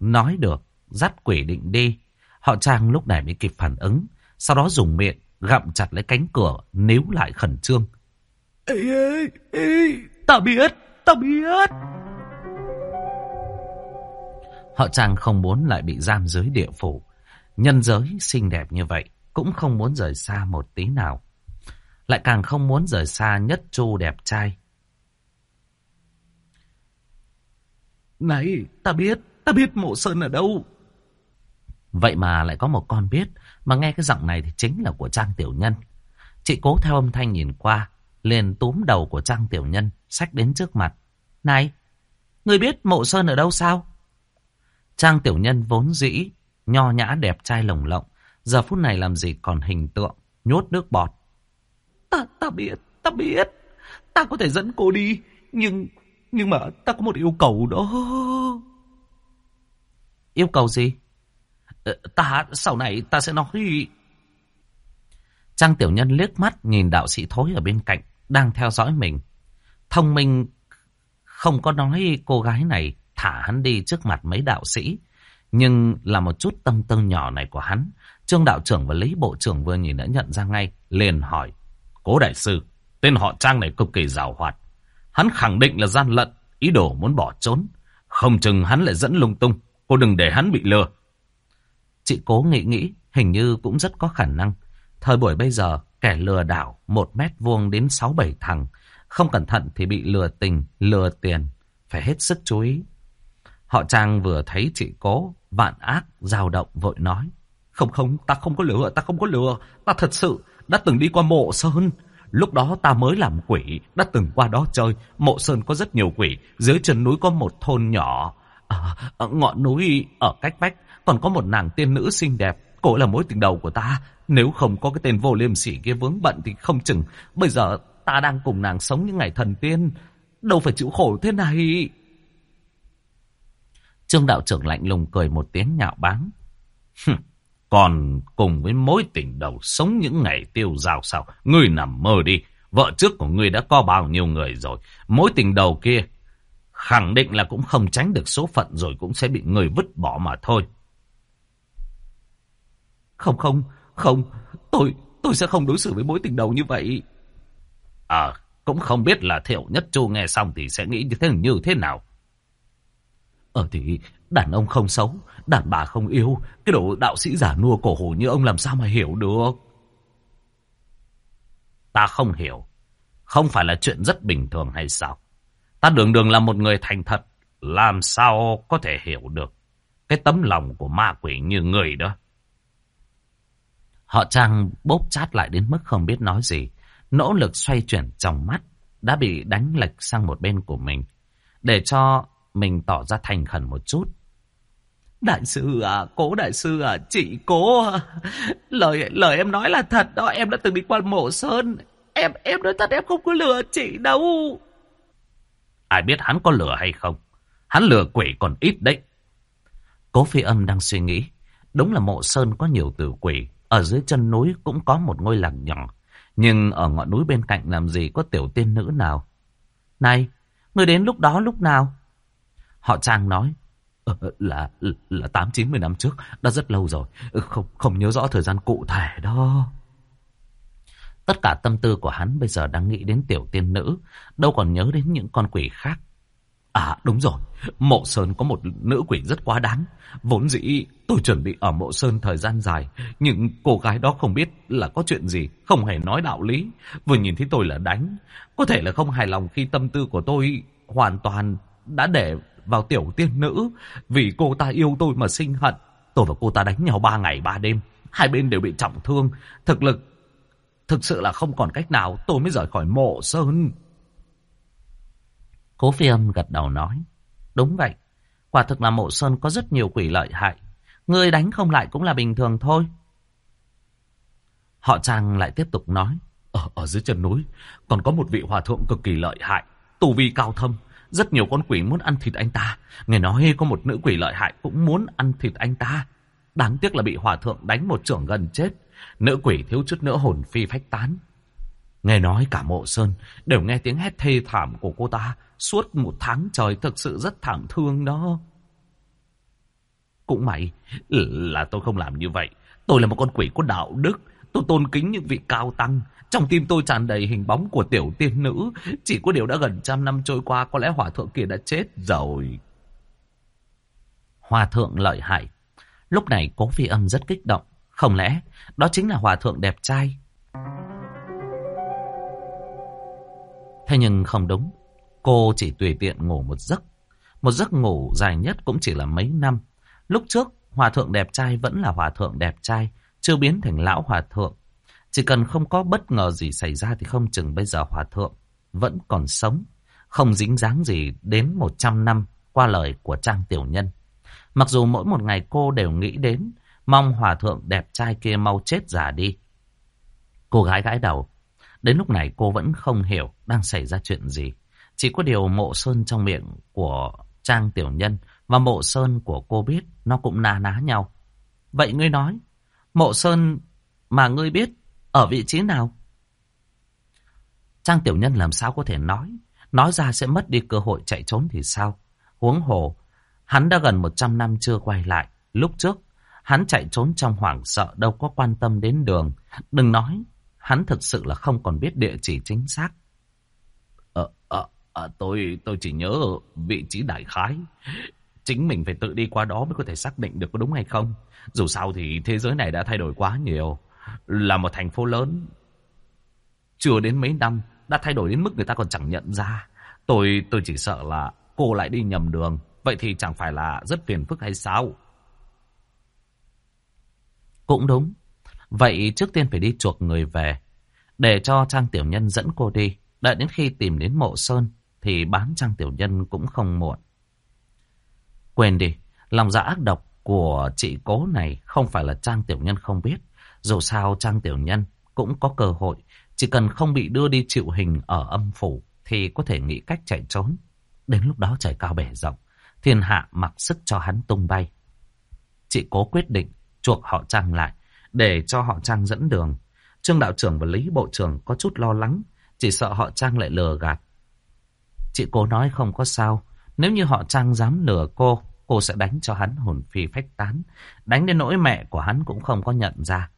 [SPEAKER 1] nói được dắt quỷ định đi. Họ Trang lúc này mới kịp phản ứng, sau đó dùng miệng gặm chặt lấy cánh cửa, níu lại khẩn trương.
[SPEAKER 2] Ê, ê, ê, ta biết, ta biết.
[SPEAKER 1] Họ Trang không muốn lại bị giam dưới địa phủ. Nhân giới xinh đẹp như vậy, cũng không muốn rời xa một tí nào. Lại càng không muốn rời xa nhất chu đẹp trai.
[SPEAKER 2] Này, ta biết, ta biết mộ sơn ở đâu.
[SPEAKER 1] Vậy mà lại có một con biết, mà nghe cái giọng này thì chính là của Trang Tiểu Nhân. Chị cố theo âm thanh nhìn qua, liền túm đầu của Trang Tiểu Nhân, xách đến trước mặt. Này, người biết mộ sơn ở đâu sao? Trang Tiểu Nhân vốn dĩ, nho nhã đẹp trai lồng lộng, giờ phút này làm gì còn hình tượng, nhốt nước bọt.
[SPEAKER 2] Ta, ta biết, ta biết, ta có thể dẫn cô đi, nhưng, nhưng mà ta có một yêu cầu đó.
[SPEAKER 1] Yêu cầu gì?
[SPEAKER 2] Ờ, ta, sau này ta sẽ nói...
[SPEAKER 1] Trang Tiểu Nhân liếc mắt nhìn đạo sĩ thối ở bên cạnh, đang theo dõi mình. Thông minh không có nói cô gái này thả hắn đi trước mặt mấy đạo sĩ. Nhưng là một chút tâm tư nhỏ này của hắn, Trương đạo trưởng và Lý bộ trưởng vừa nhìn đã nhận ra ngay, liền hỏi.
[SPEAKER 2] Cố đại sư, tên họ Trang này cực kỳ rào hoạt. Hắn khẳng định là gian lận, ý đồ muốn bỏ trốn. Không chừng hắn lại dẫn lung tung, cô đừng để hắn bị lừa.
[SPEAKER 1] Chị cố nghĩ nghĩ, hình như cũng rất có khả năng. Thời buổi bây giờ, kẻ lừa đảo một mét vuông đến sáu bảy thằng. Không cẩn thận thì bị lừa tình, lừa tiền. Phải hết sức chú ý. Họ Trang vừa thấy chị cố, vạn ác, dao động, vội nói.
[SPEAKER 2] Không không, ta không có lừa, ta không có lừa. Ta thật sự đã từng đi qua mộ Sơn. Lúc đó ta mới làm quỷ, đã từng qua đó chơi. Mộ Sơn có rất nhiều quỷ. Dưới chân núi có một thôn nhỏ. À, ngọn núi ở cách vách còn có một nàng tiên nữ xinh đẹp. Cô là mối tình đầu của ta. Nếu không có cái tên vô liêm sỉ kia vướng bận thì không chừng. Bây giờ ta đang cùng nàng sống những ngày thần tiên. Đâu phải chịu khổ thế này.
[SPEAKER 1] Trương đạo trưởng lạnh lùng cười một tiếng nhạo báng.
[SPEAKER 2] Còn cùng với mối tình đầu sống những ngày tiêu dao sao? Ngươi nằm mơ đi. Vợ trước của ngươi đã có bao nhiêu người rồi. Mối tình đầu kia khẳng định là cũng không tránh được số phận rồi cũng sẽ bị người vứt bỏ mà thôi.
[SPEAKER 1] Không không, không, tôi tôi sẽ không đối xử với mối tình đầu như vậy.
[SPEAKER 2] À, cũng không biết là Thiệu Nhất Chu nghe xong thì sẽ nghĩ như thế như thế nào.
[SPEAKER 1] Ờ thì đàn ông không xấu, đàn bà không yêu, cái đồ đạo sĩ giả nua cổ hủ như ông làm sao mà hiểu được.
[SPEAKER 2] Ta không hiểu, không phải là chuyện rất bình thường hay sao? Ta đường đường là một người thành thật, làm sao có thể hiểu được cái tấm lòng của ma quỷ như người đó.
[SPEAKER 1] Họ Trang bốp chát lại đến mức không biết nói gì. Nỗ lực xoay chuyển trong mắt đã bị đánh lệch sang một bên của mình. Để cho mình tỏ ra thành khẩn một chút.
[SPEAKER 2] Đại sư à, cố đại sư à, chị cố à. Lời lời em nói là thật đó, em đã từng đi qua mộ sơn. Em em nói thật em không có lừa chị đâu. Ai biết hắn có lừa hay không? Hắn lừa quỷ còn ít đấy.
[SPEAKER 1] Cố phi âm đang suy nghĩ. Đúng là mộ sơn có nhiều tử quỷ. Ở dưới chân núi cũng có một ngôi làng nhỏ. Nhưng ở ngọn núi bên cạnh làm gì có tiểu tiên nữ nào? Này, người đến lúc đó lúc nào? Họ Trang nói.
[SPEAKER 2] Ờ, là là tám chín mươi năm trước, đã rất lâu rồi. Không không nhớ rõ thời gian cụ thể đó.
[SPEAKER 1] Tất cả tâm tư của hắn bây giờ đang nghĩ đến tiểu tiên nữ, đâu còn nhớ đến những con quỷ khác.
[SPEAKER 2] À đúng rồi, mộ sơn có một nữ quỷ rất quá đáng. Vốn dĩ tôi chuẩn bị ở mộ sơn thời gian dài, nhưng cô gái đó không biết là có chuyện gì, không hề nói đạo lý. Vừa nhìn thấy tôi là đánh, có thể là không hài lòng khi tâm tư của tôi hoàn toàn đã để vào tiểu tiên nữ. Vì cô ta yêu tôi mà sinh hận, tôi và cô ta đánh nhau ba ngày ba đêm. Hai bên đều bị trọng thương, thực lực thực sự là không còn cách nào tôi mới rời khỏi mộ sơn.
[SPEAKER 1] Cố phi âm gật đầu nói. Đúng vậy. Quả thực là mộ sơn có rất nhiều quỷ lợi hại. Người đánh không lại cũng là bình thường thôi. Họ Trang lại tiếp tục nói.
[SPEAKER 2] Ở, ở dưới chân núi còn có một vị hòa thượng cực kỳ lợi hại. Tù vi cao thâm. Rất nhiều con quỷ muốn ăn thịt anh ta. Nghe nói có một nữ quỷ lợi hại cũng muốn ăn thịt anh ta. Đáng tiếc là bị hòa thượng đánh một trưởng gần chết. Nữ quỷ thiếu chút nữa hồn phi phách tán. Nghe nói cả mộ sơn đều nghe tiếng hét thê thảm của cô ta suốt một tháng trời thực sự rất thảm thương đó. Cũng may là tôi không làm như vậy. Tôi là một con quỷ có đạo đức. Tôi tôn kính những vị cao tăng. Trong tim tôi tràn đầy hình bóng của tiểu tiên nữ. Chỉ có điều đã gần trăm năm trôi qua có lẽ hòa thượng kia đã chết rồi.
[SPEAKER 1] Hòa thượng lợi hại. Lúc này cố phi âm rất kích động. Không lẽ đó chính là hòa thượng đẹp trai Thế nhưng không đúng. Cô chỉ tùy tiện ngủ một giấc. Một giấc ngủ dài nhất cũng chỉ là mấy năm. Lúc trước, hòa thượng đẹp trai vẫn là hòa thượng đẹp trai, chưa biến thành lão hòa thượng. Chỉ cần không có bất ngờ gì xảy ra thì không chừng bây giờ hòa thượng vẫn còn sống. Không dính dáng gì đến 100 năm qua lời của Trang Tiểu Nhân. Mặc dù mỗi một ngày cô đều nghĩ đến mong hòa thượng đẹp trai kia mau chết già đi. Cô gái gãi đầu. Đến lúc này cô vẫn không hiểu đang xảy ra chuyện gì. Chỉ có điều mộ sơn trong miệng của Trang Tiểu Nhân và mộ sơn của cô biết nó cũng na ná nhau. Vậy ngươi nói, mộ sơn mà ngươi biết ở vị trí nào? Trang Tiểu Nhân làm sao có thể nói? Nói ra sẽ mất đi cơ hội chạy trốn thì sao? Huống hồ, hắn đã gần 100 năm chưa quay lại. Lúc trước, hắn chạy trốn trong hoảng sợ đâu có quan tâm đến đường. Đừng nói, hắn thực sự là không còn biết địa chỉ chính xác.
[SPEAKER 2] Ờ, ờ, ờ tôi, tôi chỉ nhớ vị trí đại khái. Chính mình phải tự đi qua đó mới có thể xác định được có đúng hay không. Dù sao thì thế giới này đã thay đổi quá nhiều. Là một thành phố lớn. Chưa đến mấy năm, đã thay đổi đến mức người ta còn chẳng nhận ra. Tôi, tôi chỉ sợ là cô lại đi nhầm đường. Vậy thì chẳng phải là rất phiền phức hay sao?
[SPEAKER 1] Cũng đúng. Vậy trước tiên phải đi chuộc người về. Để cho Trang Tiểu Nhân dẫn cô đi. Đợi đến khi tìm đến mộ sơn thì bán Trang Tiểu Nhân cũng không muộn. Quên đi, lòng dạ ác độc của chị cố này không phải là Trang Tiểu Nhân không biết. Dù sao Trang Tiểu Nhân cũng có cơ hội. Chỉ cần không bị đưa đi chịu hình ở âm phủ thì có thể nghĩ cách chạy trốn. Đến lúc đó trời cao bể rộng, thiên hạ mặc sức cho hắn tung bay. Chị cố quyết định chuộc họ Trang lại để cho họ Trang dẫn đường. Trương đạo trưởng và Lý bộ trưởng có chút lo lắng, chỉ sợ họ Trang lại lừa gạt. Chị cố nói không có sao, nếu như họ Trang dám lừa cô, cô sẽ đánh cho hắn hồn phi phách tán. Đánh đến nỗi mẹ của hắn cũng không có nhận ra.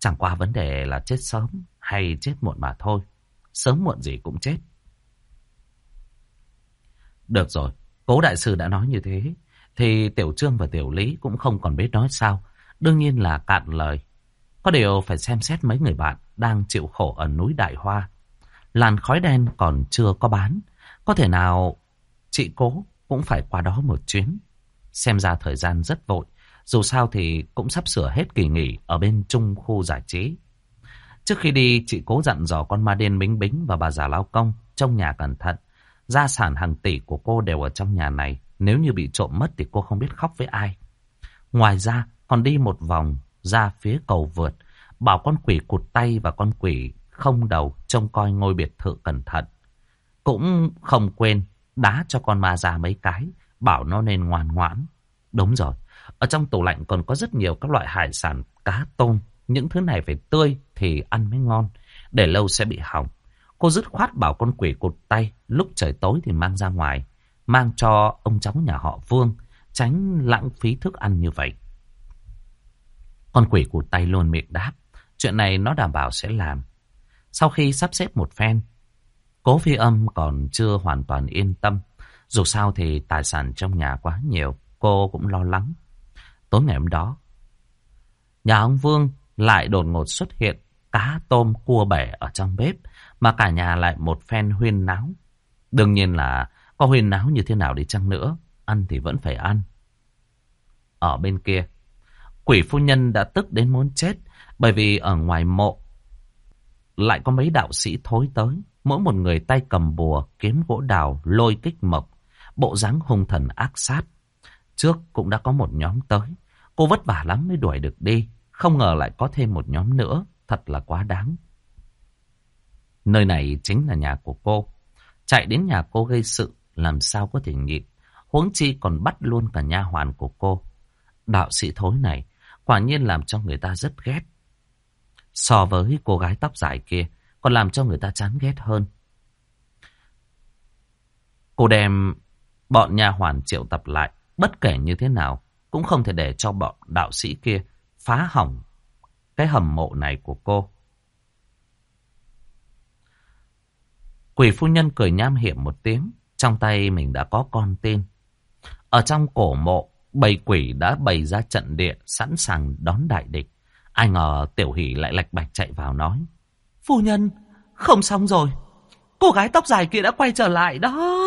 [SPEAKER 1] Chẳng qua vấn đề là chết sớm hay chết muộn mà thôi. Sớm muộn gì cũng chết. Được rồi, cố đại sư đã nói như thế. Thì Tiểu Trương và Tiểu Lý cũng không còn biết nói sao. Đương nhiên là cạn lời. Có điều phải xem xét mấy người bạn đang chịu khổ ở núi Đại Hoa. Làn khói đen còn chưa có bán. Có thể nào chị cố cũng phải qua đó một chuyến. Xem ra thời gian rất vội. Dù sao thì cũng sắp sửa hết kỳ nghỉ ở bên trung khu giải trí. Trước khi đi, chị cố dặn dò con ma đen bính bính và bà già lao công trong nhà cẩn thận. Gia sản hàng tỷ của cô đều ở trong nhà này. Nếu như bị trộm mất thì cô không biết khóc với ai. Ngoài ra, còn đi một vòng ra phía cầu vượt. Bảo con quỷ cụt tay và con quỷ không đầu trông coi ngôi biệt thự cẩn thận. Cũng không quên đá cho con ma già mấy cái. Bảo nó nên ngoan ngoãn. Đúng rồi. Ở trong tủ lạnh còn có rất nhiều các loại hải sản, cá tôm. Những thứ này phải tươi thì ăn mới ngon. Để lâu sẽ bị hỏng. Cô dứt khoát bảo con quỷ cụt tay. Lúc trời tối thì mang ra ngoài. Mang cho ông cháu nhà họ Vương. Tránh lãng phí thức ăn như vậy. Con quỷ cụt tay luôn miệng đáp. Chuyện này nó đảm bảo sẽ làm. Sau khi sắp xếp một phen. Cố phi âm còn chưa hoàn toàn yên tâm. Dù sao thì tài sản trong nhà quá nhiều. Cô cũng lo lắng. Tối ngày hôm đó, nhà ông Vương lại đột ngột xuất hiện cá tôm cua bể ở trong bếp mà cả nhà lại một phen huyên náo. Đương nhiên là có huyên náo như thế nào đi chăng nữa, ăn thì vẫn phải ăn. Ở bên kia, quỷ phu nhân đã tức đến muốn chết bởi vì ở ngoài mộ lại có mấy đạo sĩ thối tới. Mỗi một người tay cầm bùa, kiếm gỗ đào, lôi kích mộc, bộ dáng hung thần ác sát. Trước cũng đã có một nhóm tới. Cô vất vả lắm mới đuổi được đi. Không ngờ lại có thêm một nhóm nữa. Thật là quá đáng. Nơi này chính là nhà của cô. Chạy đến nhà cô gây sự. Làm sao có thể nhịn. Huống chi còn bắt luôn cả nha hoàn của cô. Đạo sĩ thối này. Quả nhiên làm cho người ta rất ghét. So với cô gái tóc dài kia. Còn làm cho người ta chán ghét hơn. Cô đem bọn nha hoàn triệu tập lại. Bất kể như thế nào, cũng không thể để cho bọn đạo sĩ kia phá hỏng cái hầm mộ này của cô. Quỷ phu nhân cười nham hiểm một tiếng, trong tay mình đã có con tin. Ở trong cổ mộ, bầy quỷ đã bày ra trận địa sẵn sàng đón đại địch. Ai ngờ tiểu hỷ lại lạch bạch chạy vào nói. Phu nhân, không xong rồi. Cô gái tóc dài kia đã quay trở lại đó.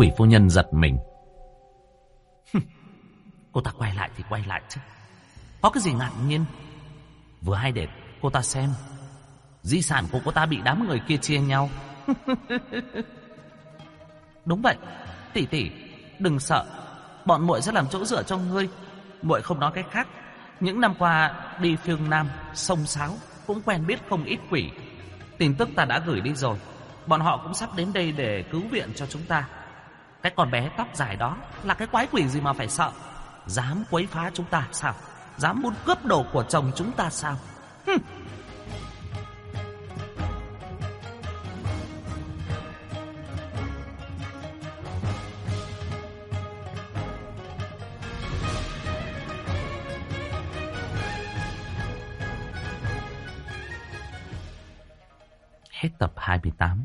[SPEAKER 1] Quỷ phu nhân giật mình. Cô ta quay lại thì quay lại chứ. Có cái gì ngạc nhiên.
[SPEAKER 2] Vừa hay để cô ta xem. Di sản của cô ta bị đám người kia chia nhau. (laughs)
[SPEAKER 1] Đúng vậy. Tỷ tỷ, đừng sợ. Bọn muội sẽ làm chỗ dựa cho ngươi. Muội không nói cái khác. Những năm qua, đi phương Nam, Sông Sáo Cũng quen biết không ít quỷ. Tin tức ta đã gửi đi rồi. Bọn họ cũng sắp đến đây để cứu viện cho chúng ta. Cái con bé tóc dài đó Là cái quái quỷ gì mà phải sợ Dám quấy phá chúng ta sao Dám muốn cướp đồ của chồng chúng ta sao Hừm. Hết tập 28.